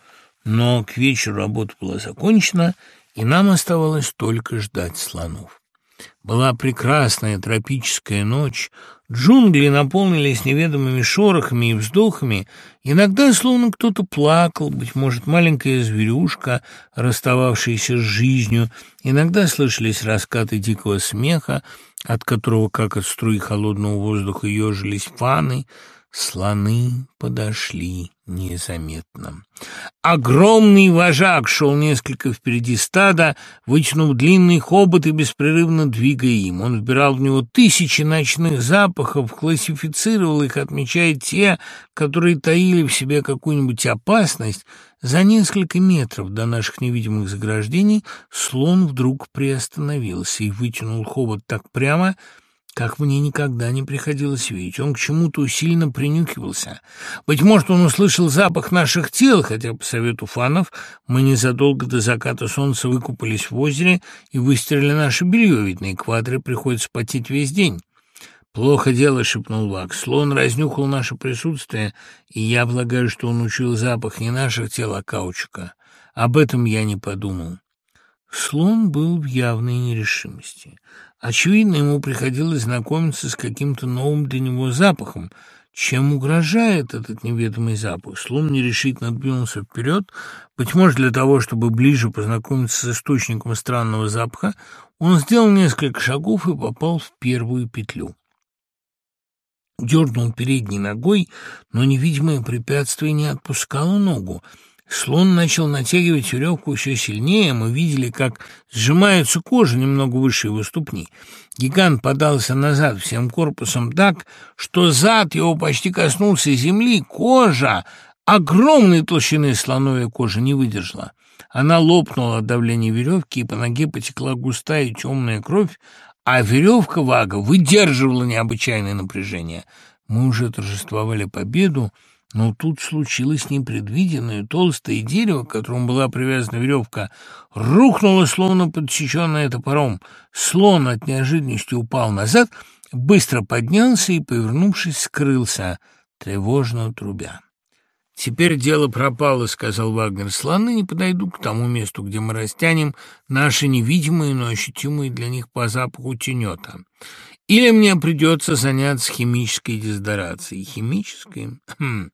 Но к вечеру работа была закончена, и нам оставалось только ждать слонов. Была прекрасная тропическая ночь, джунгли наполнились неведомыми шорохами и вздохами, иногда словно кто-то плакал, быть может, маленькая зверюшка, расстававшаяся с жизнью, иногда слышались раскаты дикого смеха, от которого, как от струи холодного воздуха, ежились фаны — Слоны подошли незаметно. Огромный вожак шел несколько впереди стада, вытянув длинный хобот и беспрерывно двигая им. Он вбирал в него тысячи ночных запахов, классифицировал их, отмечая те, которые таили в себе какую-нибудь опасность. За несколько метров до наших невидимых заграждений слон вдруг приостановился и вытянул хобот так прямо, как мне никогда не приходилось видеть. Он к чему-то усиленно принюхивался. Быть может, он услышал запах наших тел, хотя, по совету фанов, мы незадолго до заката солнца выкупались в озере и выстирали наше белье, ведь на экваторе приходится потеть весь день. «Плохо дело», — шепнул Вак. «Слон разнюхал наше присутствие, и я полагаю, что он учил запах не наших тел, а каучука. Об этом я не подумал». Слон был в явной нерешимости. Очевидно, ему приходилось знакомиться с каким-то новым для него запахом. Чем угрожает этот неведомый запах? Слон нерешительно двинулся вперед. Быть может, для того, чтобы ближе познакомиться с источником странного запаха, он сделал несколько шагов и попал в первую петлю. Дернул передней ногой, но невидимое препятствие не отпускало ногу. Слон начал натягивать веревку еще сильнее, мы видели, как сжимается кожа немного выше его ступни. Гигант подался назад всем корпусом так, что зад его почти коснулся земли. Кожа огромной толщины слоновой кожи не выдержала. Она лопнула от давления веревки, и по ноге потекла густая и темная кровь, а веревка Вага выдерживала необычайное напряжение. Мы уже торжествовали победу, но тут случилось непредвиденное. Толстое дерево, к которому была привязана веревка, рухнуло, словно подсеченное топором. Слон от неожиданности упал назад, быстро поднялся и, повернувшись, скрылся, тревожно трубя. «Теперь дело пропало», — сказал Вагнер. «Слоны не подойдут к тому месту, где мы растянем наши невидимые, но ощутимые для них по запаху тенета. Или мне придется заняться химической дезодорацией. Химической? Хм.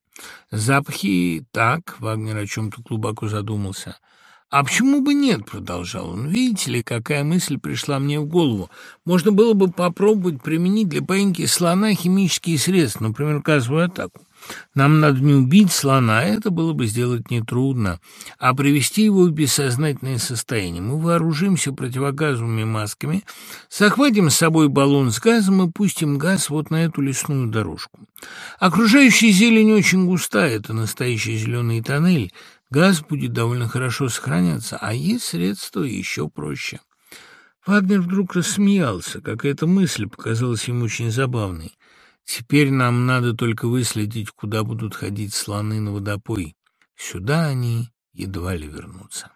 Запахи так, Вагнер о чем-то глубоко задумался. «А почему бы нет?» — продолжал он. «Видите ли, какая мысль пришла мне в голову? Можно было бы попробовать применить для поимки слона химические средства, например, газовую атаку. Нам надо не убить слона, это было бы сделать нетрудно, а привести его в бессознательное состояние. Мы вооружимся противогазовыми масками, захватим с собой баллон с газом и пустим газ вот на эту лесную дорожку. Окружающая зелень очень густая, это настоящий зеленый тоннель. Газ будет довольно хорошо сохраняться, а есть средства еще проще. Вагнер вдруг рассмеялся, какая-то мысль показалась ему очень забавной. Теперь нам надо только выследить, куда будут ходить слоны на водопой. Сюда они едва ли вернутся.